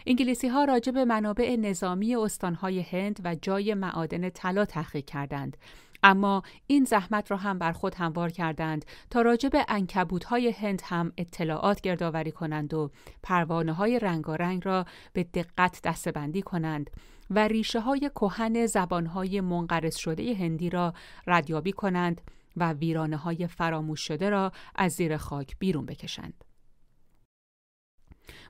انگلیسی ها راجع به منابع نظامی استانهای هند و جای معادن طلا تحقیق کردند. اما این زحمت را هم بر خود هموار کردند تا راجع به های هند هم اطلاعات گردآوری کنند و پروانه های رنگارنگ را به دقت دستبندی کنند و ریشه های کهن زبان های منقرض شده هندی را ردیابی کنند و ویرانه های فراموش شده را از زیر خاک بیرون بکشند.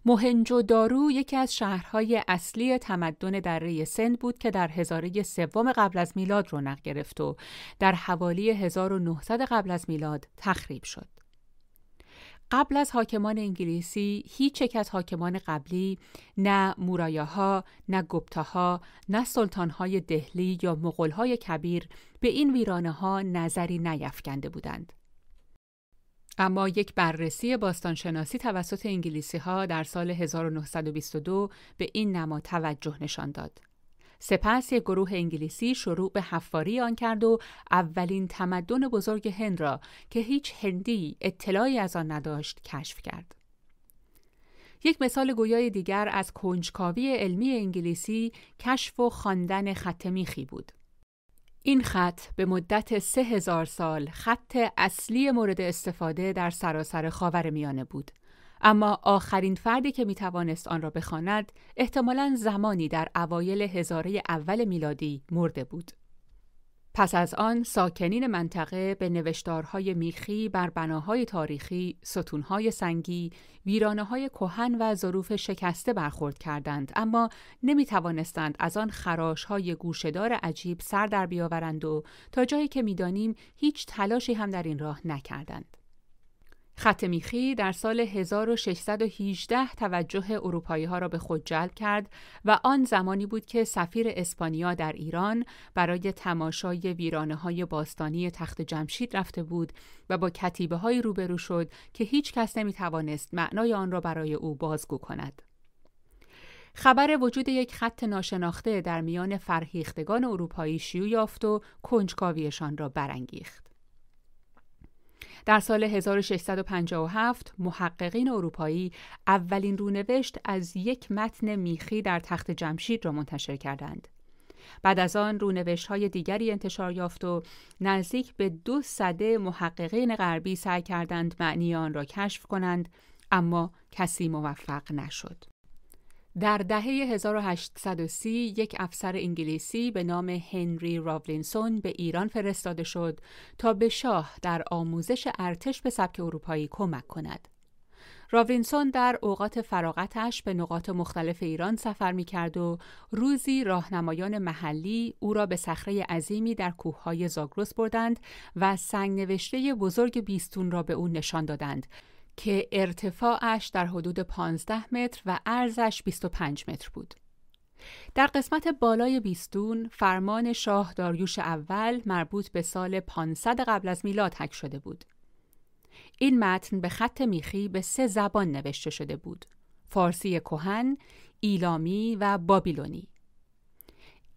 موهنجو دارو یکی از شهرهای اصلی تمدن دره سند بود که در هزاره سوم قبل از میلاد رونق گرفت و در حوالی 1900 قبل از میلاد تخریب شد. قبل از حاکمان انگلیسی هیچ یک از حاکمان قبلی نه مورایاها، نه گپتاها، نه سلطانهای دهلی یا مغولهای کبیر به این ویرانه ها نظری نیفکنده بودند. اما یک بررسی باستانشناسی توسط انگلیسی ها در سال 1922 به این نما توجه نشان داد. سپس یک گروه انگلیسی شروع به حفاری آن کرد و اولین تمدن بزرگ هند را که هیچ هندی اطلاعی از آن نداشت کشف کرد. یک مثال گویای دیگر از کنجکاوی علمی انگلیسی کشف و خواندن خط میخی بود. این خط به مدت سه هزار سال خط اصلی مورد استفاده در سراسر خاور میانه بود. اما آخرین فردی که می توانست آن را بخواند احتمالاً زمانی در اوایل هزاره اول میلادی مرده بود. پس از آن ساکنین منطقه به نوشتارهای میخی بر بناهای تاریخی، ستونهای سنگی، ویرانه های کهن و ظروف شکسته برخورد کردند اما نمی توانستند از آن خراش های گوشدار عجیب سر در بیاورند و تا جایی که می‌دانیم هیچ تلاشی هم در این راه نکردند. خط میخی در سال 1618 توجه اروپایی ها را به خود جلب کرد و آن زمانی بود که سفیر اسپانیا در ایران برای تماشای ویرانه های باستانی تخت جمشید رفته بود و با کتیبه های روبرو شد که هیچ کس نمی توانست معنای آن را برای او بازگو کند. خبر وجود یک خط ناشناخته در میان فرهیختگان اروپایی شیوع یافت و کنجکاویشان را برانگیخت. در سال 1657 محققین اروپایی اولین رونوشت از یک متن میخی در تخت جمشید را منتشر کردند. بعد از آن رونوشت های دیگری انتشار یافت و نزدیک به دو صده محققین غربی سعی کردند معنی آن را کشف کنند اما کسی موفق نشد. در دهه 1830 یک افسر انگلیسی به نام هنری راولینسون به ایران فرستاده شد تا به شاه در آموزش ارتش به سبک اروپایی کمک کند. راولینسون در اوقات فراغتش به نقاط مختلف ایران سفر می کرد و روزی راهنمایان محلی او را به صخره عظیمی در کوههای زاگرس بردند و سنگ نوشته بزرگ بیستون را به او نشان دادند که ارتفاعش در حدود 15 متر و عرضش 25 متر بود. در قسمت بالای بیستون فرمان شاه داریوش اول مربوط به سال 500 قبل از میلاد حک شده بود. این متن به خط میخی به سه زبان نوشته شده بود. فارسی کهن، ایلامی و بابیلونی.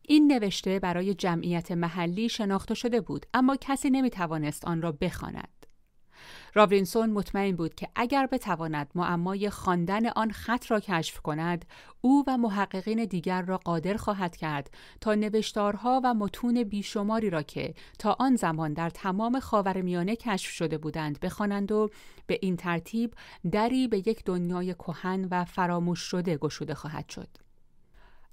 این نوشته برای جمعیت محلی شناخته شده بود اما کسی نمی توانست آن را بخواند. راولینسون مطمئن بود که اگر بتواند معمای خواندن آن خط را کشف کند او و محققین دیگر را قادر خواهد کرد تا نوشتارها و متون بیشماری را که تا آن زمان در تمام خاورمیانه کشف شده بودند بخوانند و به این ترتیب دری به یک دنیای کهن و فراموش شده گشوده خواهد شد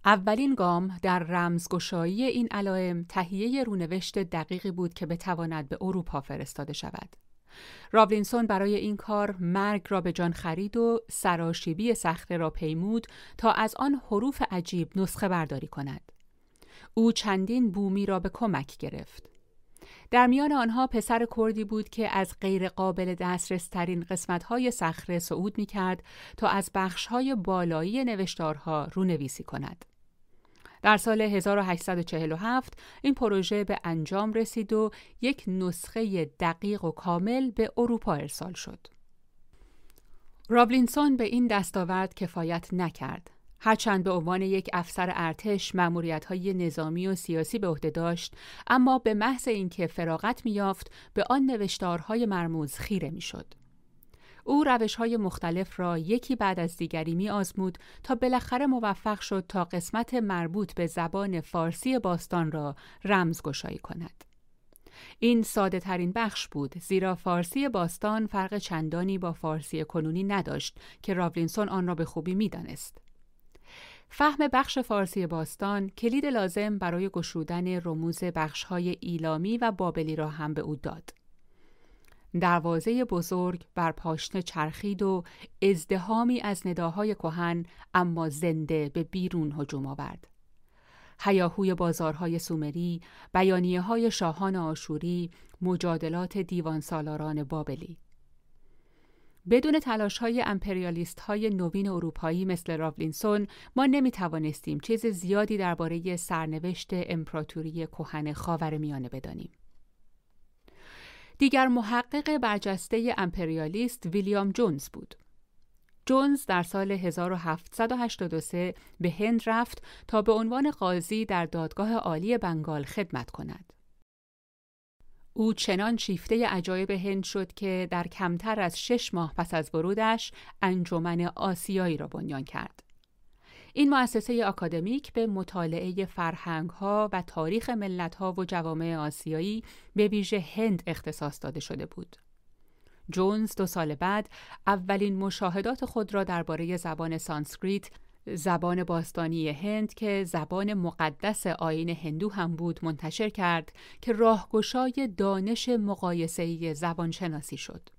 اولین گام در رمزگشایی این علائم تهیه رونوشت دقیقی بود که بتواند به اروپا فرستاده شود. راولینسون برای این کار مرگ را به جان خرید و سراشیبی سخته را پیمود تا از آن حروف عجیب نسخه برداری کند. او چندین بومی را به کمک گرفت. در میان آنها پسر کردی بود که از غیر قابل دسترس ترین قسمت های صخره صعود می کرد تا از بخش های بالایی نوشتارها رونویسی کند. در سال 1847 این پروژه به انجام رسید و یک نسخه دقیق و کامل به اروپا ارسال شد. رابلینسون به این دستاورد کفایت نکرد. هرچند به عنوان یک افسر ارتش های نظامی و سیاسی به عهده داشت اما به محض اینکه فراغت میافت به آن نوشتارهای مرموز خیره می‌شد. او روش های مختلف را یکی بعد از دیگری می آزمود تا بالاخره موفق شد تا قسمت مربوط به زبان فارسی باستان را رمزگشایی کند. این ساده ترین بخش بود زیرا فارسی باستان فرق چندانی با فارسی کنونی نداشت که راولینسون آن را به خوبی می‌دانست. فهم بخش فارسی باستان کلید لازم برای گشودن رموز بخشهای ایلامی و بابلی را هم به او داد. دروازه بزرگ بر پاشنه چرخید و ازدهامی از نداهای کهن اما زنده به بیرون هجوم آورد. هیاهوی بازارهای سومری، بیانیه های شاهان آشوری، مجادلات دیوان سالاران بابلی. بدون تلاش های امپریالیست های نوین اروپایی مثل راولینسون ما نمی توانستیم چیز زیادی درباره سرنوشت امپراتوری کهن خاورمیانه بدانیم. دیگر محقق برجسته امپریالیست ویلیام جونز بود. جونز در سال 1783 به هند رفت تا به عنوان قاضی در دادگاه عالی بنگال خدمت کند. او چنان شیفته عجایب هند شد که در کمتر از شش ماه پس از ورودش انجمن آسیایی را بنیان کرد. این مؤسسه آکادمیک به مطالعه فرهنگ ها و تاریخ ملت ها و جوامع آسیایی به ویژه هند اختصاص داده شده بود. جونز دو سال بعد اولین مشاهدات خود را درباره زبان سانسکریت زبان باستانی هند که زبان مقدس آیین هندو هم بود منتشر کرد که راهگشای دانش مقایسه‌ای زبانشناسی شد.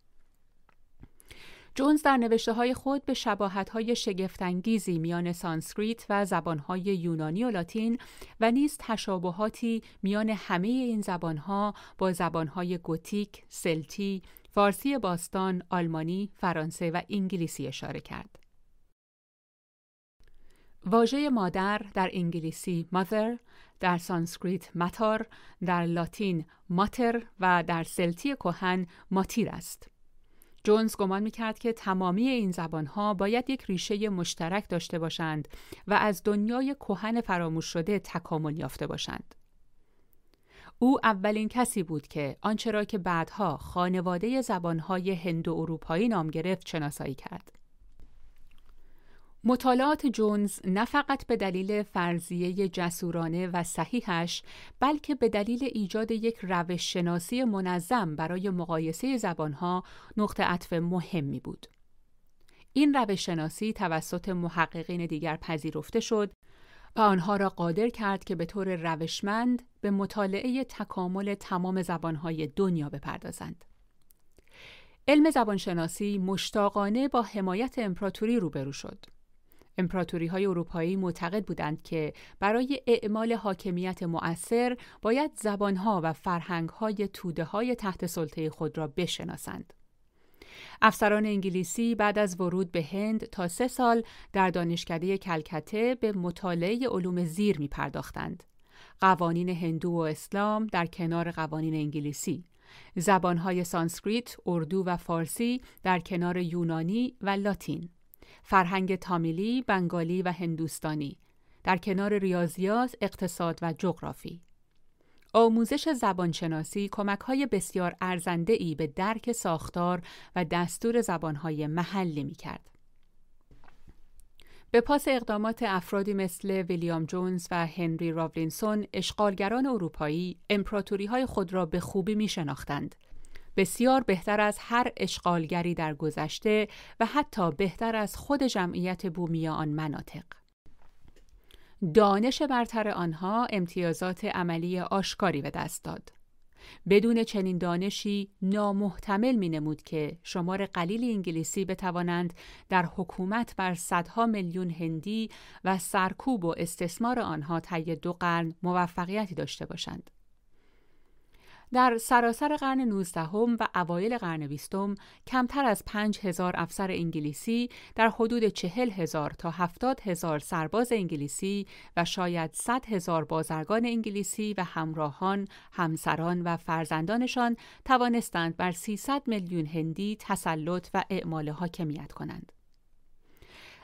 جونز در نوشته های خود به شباهت های شگفتانگیزی میان سانسکریت و زبان های یونانی و لاتین و نیز تشابهاتی میان همه این زبان ها با زبان های گوتیک، سلتی، فارسی باستان، آلمانی، فرانسه و انگلیسی اشاره کرد. واژه مادر در انگلیسی mother، در سانسکریت ماتار، در لاتین mater و در سلتی کهن ماتیر است. جونز گمان می کرد که تمامی این زبانها باید یک ریشه مشترک داشته باشند و از دنیای کهن فراموش شده تکامل یافته باشند. او اولین کسی بود که آنچه را که بعدها خانواده زبانهای هندو اروپایی نام گرفت شناسایی کرد. مطالعات جونز نه فقط به دلیل فرضیه جسورانه و صحیحش بلکه به دلیل ایجاد یک روش شناسی منظم برای مقایسه زبانها نقطه عطف مهمی بود. این روش شناسی توسط محققین دیگر پذیرفته شد و آنها را قادر کرد که به طور روشمند به مطالعه تکامل تمام زبانهای دنیا بپردازند. علم زبانشناسی مشتاقانه با حمایت امپراتوری روبرو شد. امپراتوری های اروپایی معتقد بودند که برای اعمال حاکمیت مؤثر باید زبانها و فرهنگهای توده های تحت سلطه خود را بشناسند. افسران انگلیسی بعد از ورود به هند تا سه سال در دانشکده کلکته به مطالعه علوم زیر می پرداختند. قوانین هندو و اسلام در کنار قوانین انگلیسی، زبانهای سانسکریت، اردو و فارسی در کنار یونانی و لاتین. فرهنگ تامیلی، بنگالی و هندوستانی در کنار ریاضیات، اقتصاد و جغرافی. آموزش زبانشناسی کمک های بسیار ارزنده ای به درک ساختار و دستور زبانهای محلی می کرد. به پاس اقدامات افرادی مثل ویلیام جونز و هنری راولینسون، اشغالگران اروپایی امپراتوری های خود را به خوبی می شناختند بسیار بهتر از هر اشغالگری در گذشته و حتی بهتر از خود جمعیت بومی آن مناطق. دانش برتر آنها امتیازات عملی آشکاری به دست داد. بدون چنین دانشی نامحتمل می نمود که شمار قلیل انگلیسی بتوانند در حکومت بر صدها میلیون هندی و سرکوب و استثمار آنها طی دو قرن موفقیتی داشته باشند. در سراسر قرن 19 و اوایل قرن بیستم کمتر از 5 هزار افسر انگلیسی در حدود چهل هزار تا هفتاد هزار سرباز انگلیسی و شاید 100 هزار بازرگان انگلیسی و همراهان، همسران و فرزندانشان توانستند بر 300 میلیون هندی تسلط و اعمال حاکمیت کنند.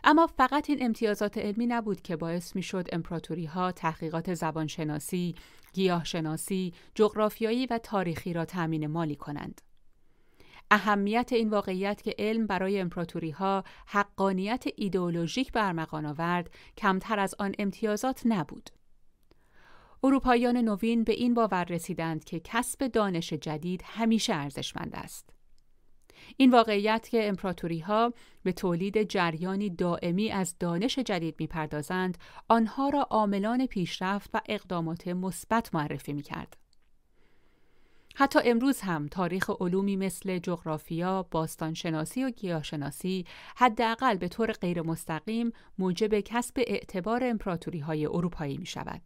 اما فقط این امتیازات علمی نبود که باعث می شد امپراتوری ها تحقیقات زبانشناسی، گیاهشناسی، جغرافیایی و تاریخی را تأمین مالی کنند. اهمیت این واقعیت که علم برای امپراتوری ها حقانیت ایدئولوژیک برمغان آورد کمتر از آن امتیازات نبود. اروپاییان نوین به این باور رسیدند که کسب دانش جدید همیشه ارزشمند است. این واقعیت که امپراتوری ها به تولید جریانی دائمی از دانش جدید می‌پردازند آنها را عاملان پیشرفت و اقدامات مثبت معرفی می‌کرد. حتی امروز هم تاریخ علومی مثل جغرافیا، باستانشناسی و گیاهشناسی حداقل به طور غیر مستقیم موجب کسب اعتبار امپراتوری های اروپایی می شود.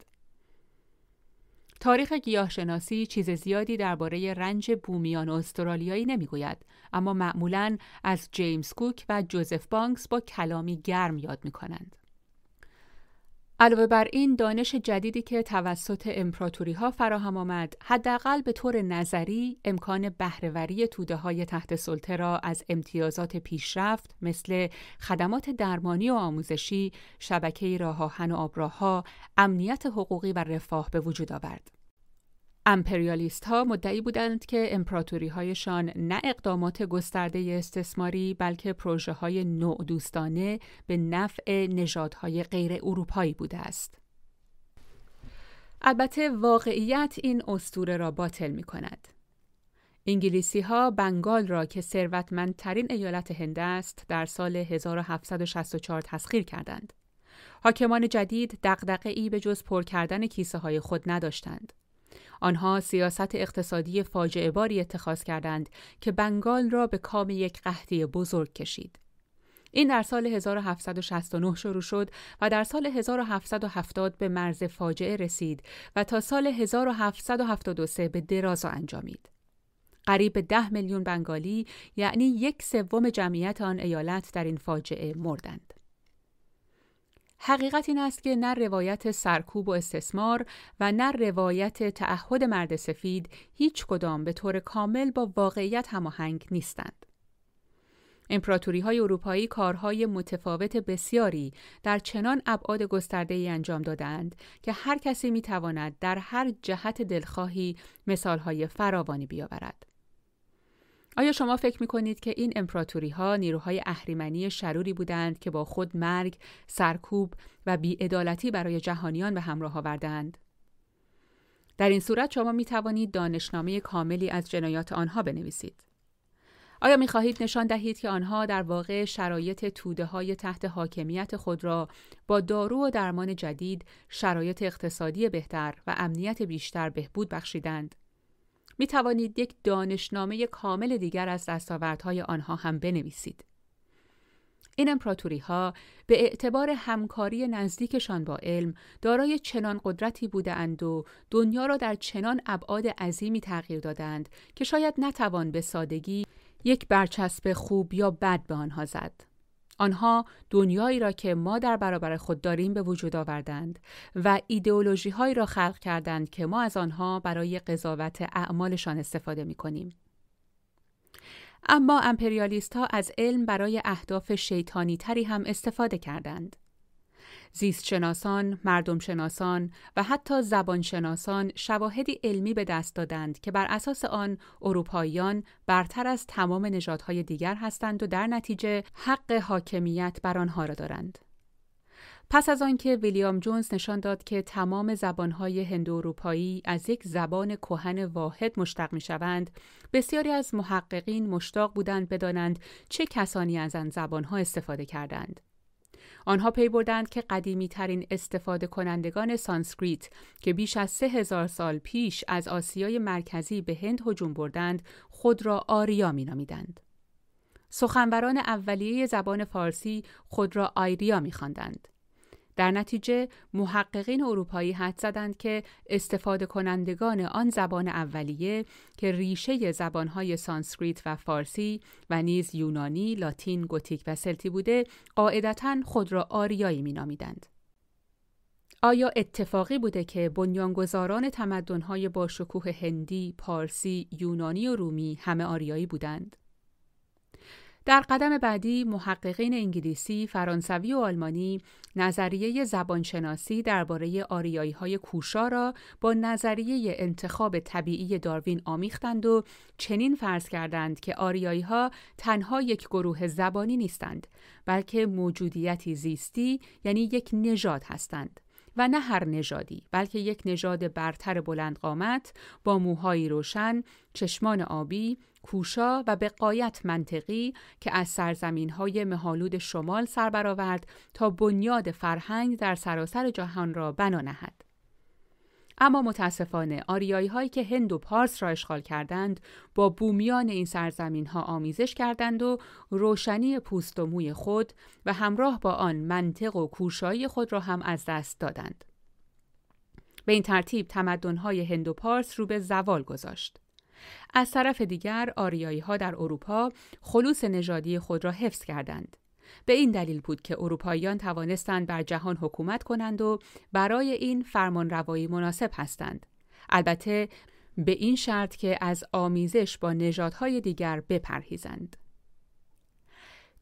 تاریخ گیاهشناسی چیز زیادی درباره رنج بومیان استرالیایی نمی‌گوید اما معمولا از جیمز کوک و جوزف بانکس با کلامی گرم یاد می کنند. علاوه بر این دانش جدیدی که توسط امپراتوری ها فراهم آمد حداقل به طور نظری امکان بهرهوری توده های تحت سلطه را از امتیازات پیشرفت مثل خدمات درمانی و آموزشی شبکه آهن و آبراهها امنیت حقوقی و رفاه به وجود آورد. امپریالیست ها مدعی بودند که امپراتوری هایشان نه اقدامات گسترده استثماری بلکه پروژه های نوع دوستانه به نفع نژادهای غیر اروپایی بوده است. البته واقعیت این استوره را باطل می کند. انگلیسی ها بنگال را که ثروتمندترین ایالت هند است در سال 1764 تسخیر کردند. حاکمان جدید دقدقه ای به جز پر کردن کیسه های خود نداشتند. آنها سیاست اقتصادی فاجعه باری اتخاذ کردند که بنگال را به کام یک قحطی بزرگ کشید. این در سال 1769 شروع شد و در سال 1770 به مرز فاجعه رسید و تا سال 1773 به درازا انجامید. قریب ده میلیون بنگالی یعنی یک سوم جمعیت آن ایالت در این فاجعه مردند. حقیقت این است که نه روایت سرکوب و استثمار و نه روایت تعهد مرد سفید هیچ کدام به طور کامل با واقعیت هماهنگ نیستند. امپراتوری های اروپایی کارهای متفاوت بسیاری در چنان ابعاد گسترده ای انجام دادند که هر کسی می تواند در هر جهت دلخواهی مثالهای فراوانی بیاورد. آیا شما فکر می کنید که این امپراتوری ها نیروهای اهریمنی شروری بودند که با خود مرگ، سرکوب و بیعدالتی برای جهانیان به همراه آوردند؟ در این صورت شما می توانید دانشنامه کاملی از جنایات آنها بنویسید. آیا می خواهید نشان دهید که آنها در واقع شرایط توده های تحت حاکمیت خود را با دارو و درمان جدید شرایط اقتصادی بهتر و امنیت بیشتر بهبود بخشیدند؟ می توانید یک دانشنامه کامل دیگر از دستاوردهای آنها هم بنویسید. این امپراتوری ها به اعتبار همکاری نزدیکشان با علم دارای چنان قدرتی بودند و دنیا را در چنان ابعاد عظیمی تغییر دادند که شاید نتوان به سادگی یک برچسب خوب یا بد به آنها زد. آنها دنیایی را که ما در برابر خود داریم به وجود آوردند و ایدئولوژی هایی را خلق کردند که ما از آنها برای قضاوت اعمالشان استفاده می کنیم. اما امپریالیست ها از علم برای اهداف شیطانی تری هم استفاده کردند. زیستشناسان، مردمشناسان و حتی زبانشناسان شواهدی علمی به دست دادند که بر اساس آن اروپاییان برتر از تمام نژادهای دیگر هستند و در نتیجه حق حاکمیت بر آنها را دارند. پس از آنکه ویلیام جونز نشان داد که تمام زبانهای هندو اروپایی از یک زبان کهن واحد مشتق می شوند، بسیاری از محققین مشتاق بودند بدانند چه کسانی از آن زبانها استفاده کردند. آنها پی بردند که قدیمی ترین استفاده کنندگان سانسکریت که بیش از سه هزار سال پیش از آسیای مرکزی به هند هجوم بردند خود را آریا می نامیدند. سخنوران اولیه زبان فارسی خود را آیریا می خواندند. در نتیجه محققین اروپایی حدس زدند که استفاده کنندگان آن زبان اولیه که ریشه زبانهای سانسکریت و فارسی و نیز یونانی، لاتین، گوتیک و سلتی بوده قاعدتا خود را آریایی مینامیدند. آیا اتفاقی بوده که بنیانگذاران تمدنهای با شکوه هندی، پارسی، یونانی و رومی همه آریایی بودند؟ در قدم بعدی محققین انگلیسی، فرانسوی و آلمانی نظریه زبانشناسی درباره آریایی های کوشا را با نظریه انتخاب طبیعی داروین آمیختند و چنین فرض کردند که آریایی ها تنها یک گروه زبانی نیستند بلکه موجودیتی زیستی یعنی یک نژاد هستند. و نه هر نژادی بلکه یک نژاد برتر بلند قامت با موهایی روشن، چشمان آبی، کوشا و به قایت منطقی که از سرزمین های مهالود شمال سر برآورد تا بنیاد فرهنگ در سراسر جهان را بنا نهد. اما متاسفانه آریایی هایی که هند و پارس را اشغال کردند با بومیان این سرزمین ها آمیزش کردند و روشنی پوست و موی خود و همراه با آن منطق و کوشایی خود را هم از دست دادند. به این ترتیب تمدن های هند و پارس رو به زوال گذاشت. از طرف دیگر آریایی ها در اروپا خلوص نژادی خود را حفظ کردند. به این دلیل بود که اروپاییان توانستند بر جهان حکومت کنند و برای این فرمان روایی مناسب هستند. البته به این شرط که از آمیزش با نژادهای دیگر بپرهیزند.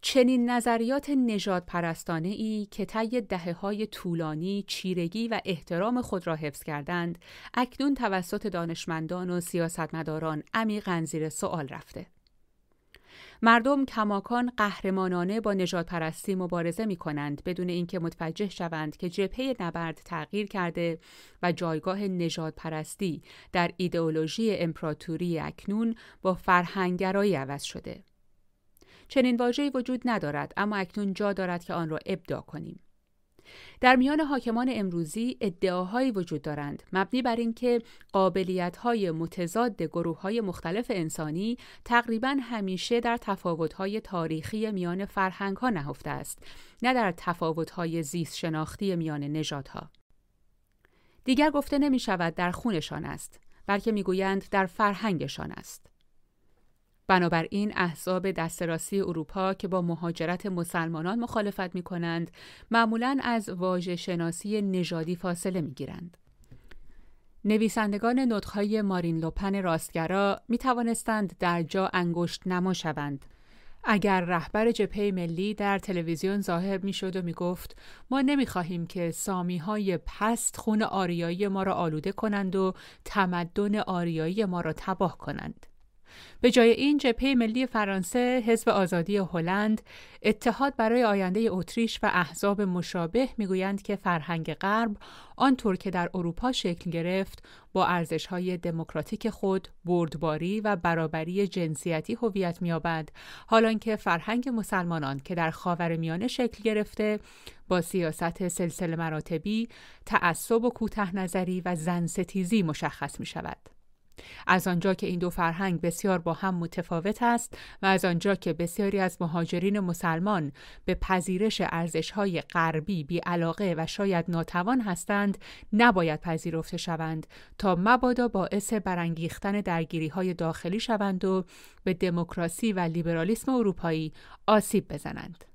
چنین نظریات نجات پرستانه ای که طی دهه های طولانی چیرگی و احترام خود را حفظ کردند، اکنون توسط دانشمندان و سیاستمداران عمیقا زیر سوال رفته. مردم کماکان قهرمانانه با نجات پرستی مبارزه می کنند بدون اینکه متوجه شوند که جبهه نبرد تغییر کرده و جایگاه نجات پرستی در ایدئولوژی امپراتوری اکنون با فرهنگرایی عوض شده. چنین واژه‌ای وجود ندارد اما اکنون جا دارد که آن را ابدا کنیم. در میان حاکمان امروزی ادعاهایی وجود دارند مبنی بر اینکه قابلیت‌های متضاد گروه‌های مختلف انسانی تقریبا همیشه در تفاوت‌های تاریخی میان فرهنگ‌ها نهفته است نه در تفاوت‌های زیست شناختی میان نژادها. دیگر گفته نمی شود در خونشان است بلکه می‌گویند در فرهنگشان است. بنابراین احزاب دسترسی اروپا که با مهاجرت مسلمانان مخالفت می کنند معمولا از واژه شناسی نژادی فاصله می گیرند. نویسندگان نطقهای مارین لوپن راستگرا می توانستند در جا انگشت نما شوند. اگر رهبر جبهه ملی در تلویزیون ظاهر می شد و می گفت ما نمی خواهیم که سامی های پست خون آریایی ما را آلوده کنند و تمدن آریایی ما را تباه کنند. به جای این جبهه ملی فرانسه، حزب آزادی هلند، اتحاد برای آینده اتریش و احزاب مشابه می‌گویند که فرهنگ غرب آنطور که در اروپا شکل گرفت با ارزش‌های دموکراتیک خود بردباری و برابری جنسیتی هویت می‌یابد حالان که فرهنگ مسلمانان که در خاورمیانه شکل گرفته با سیاست سلسله مراتبی تعصب و کوته نظری و زنستیزی مشخص می شود. از آنجا که این دو فرهنگ بسیار با هم متفاوت است و از آنجا که بسیاری از مهاجرین مسلمان به پذیرش ارزشهای غربی بی علاقه و شاید ناتوان هستند نباید پذیرفته شوند تا مبادا باعث برانگیختن درگیری های داخلی شوند و به دموکراسی و لیبرالیسم اروپایی آسیب بزنند.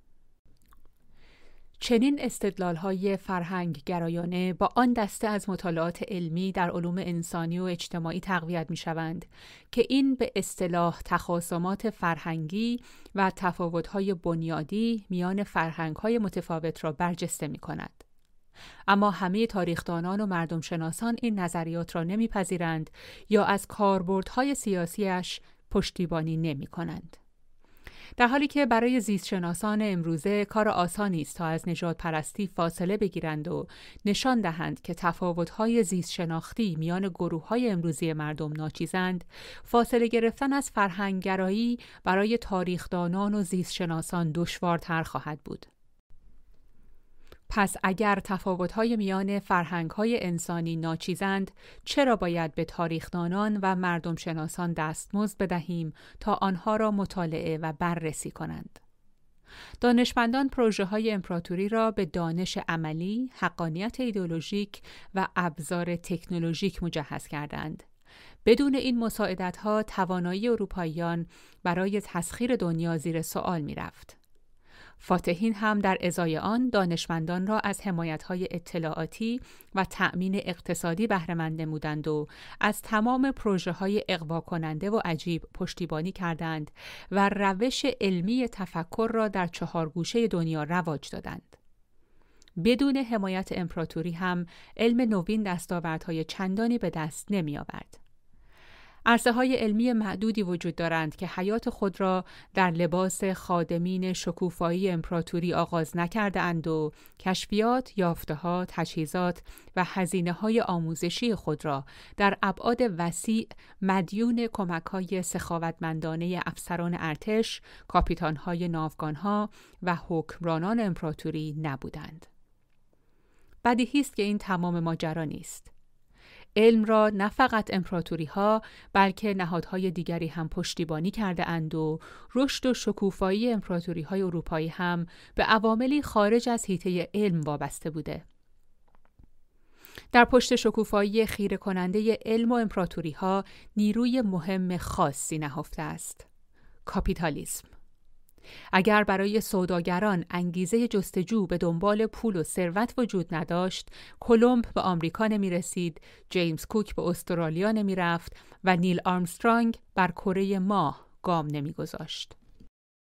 چنین های فرهنگ گرایانه با آن دسته از مطالعات علمی در علوم انسانی و اجتماعی تقویت می شوند که این به اصطلاح تخاصمات فرهنگی و های بنیادی میان های متفاوت را برجسته می کند. اما همه تاریخدانان و مردم شناسان این نظریات را نمیپذیرند یا از کاربردهای سیاسیش پشتیبانی نمی کنند. در حالی که برای زیستشناسان امروزه کار آسانی است تا از نجات پرستی فاصله بگیرند و نشان دهند که تفاوت‌های زیست شناختی میان گروه های امروزی مردم ناچیزند، فاصله گرفتن از فرهنگگرایی برای تاریخدانان و زیستشناسان دشوارتر خواهد بود. پس اگر تفاوت‌های میان فرهنگ‌های انسانی ناچیزند چرا باید به تاریخدانان و مردم شناسان دستمزد بدهیم تا آنها را مطالعه و بررسی کنند دانشمندان پروژه های امپراتوری را به دانش عملی، حقانیت ایدولوژیک و ابزار تکنولوژیک مجهز کردند. بدون این مساعدت ها توانایی اروپاییان برای تسخیر دنیا زیر سوال می رفت. فاتحین هم در ازای آن دانشمندان را از حمایت‌های اطلاعاتی و تأمین اقتصادی بهرهمند نمودند و از تمام پروژه های اقوا کننده و عجیب پشتیبانی کردند و روش علمی تفکر را در چهار گوشه دنیا رواج دادند. بدون حمایت امپراتوری هم علم نوین دستاوردهای چندانی به دست نمی آورد. عرصه های علمی معدودی وجود دارند که حیات خود را در لباس خادمین شکوفایی امپراتوری آغاز نکرده اند و کشفیات، یافته ها، تجهیزات و هزینه های آموزشی خود را در ابعاد وسیع مدیون کمک های سخاوتمندانه افسران ارتش، کاپیتان های ناوگان ها و حکمرانان امپراتوری نبودند. بدیهی است که این تمام ماجرا نیست. علم را نه فقط امپراتوری ها بلکه نهادهای دیگری هم پشتیبانی کرده اند و رشد و شکوفایی امپراتوری های اروپایی هم به عواملی خارج از حیطه علم وابسته بوده. در پشت شکوفایی خیره کننده علم و امپراتوری ها نیروی مهم خاصی نهفته است. کاپیتالیسم اگر برای سوداگران انگیزه جستجو به دنبال پول و ثروت وجود نداشت، کلمب به آمریکا نمی رسید، جیمز کوک به استرالیا نمی رفت و نیل آرمسترانگ بر کره ماه گام نمی گذاشت.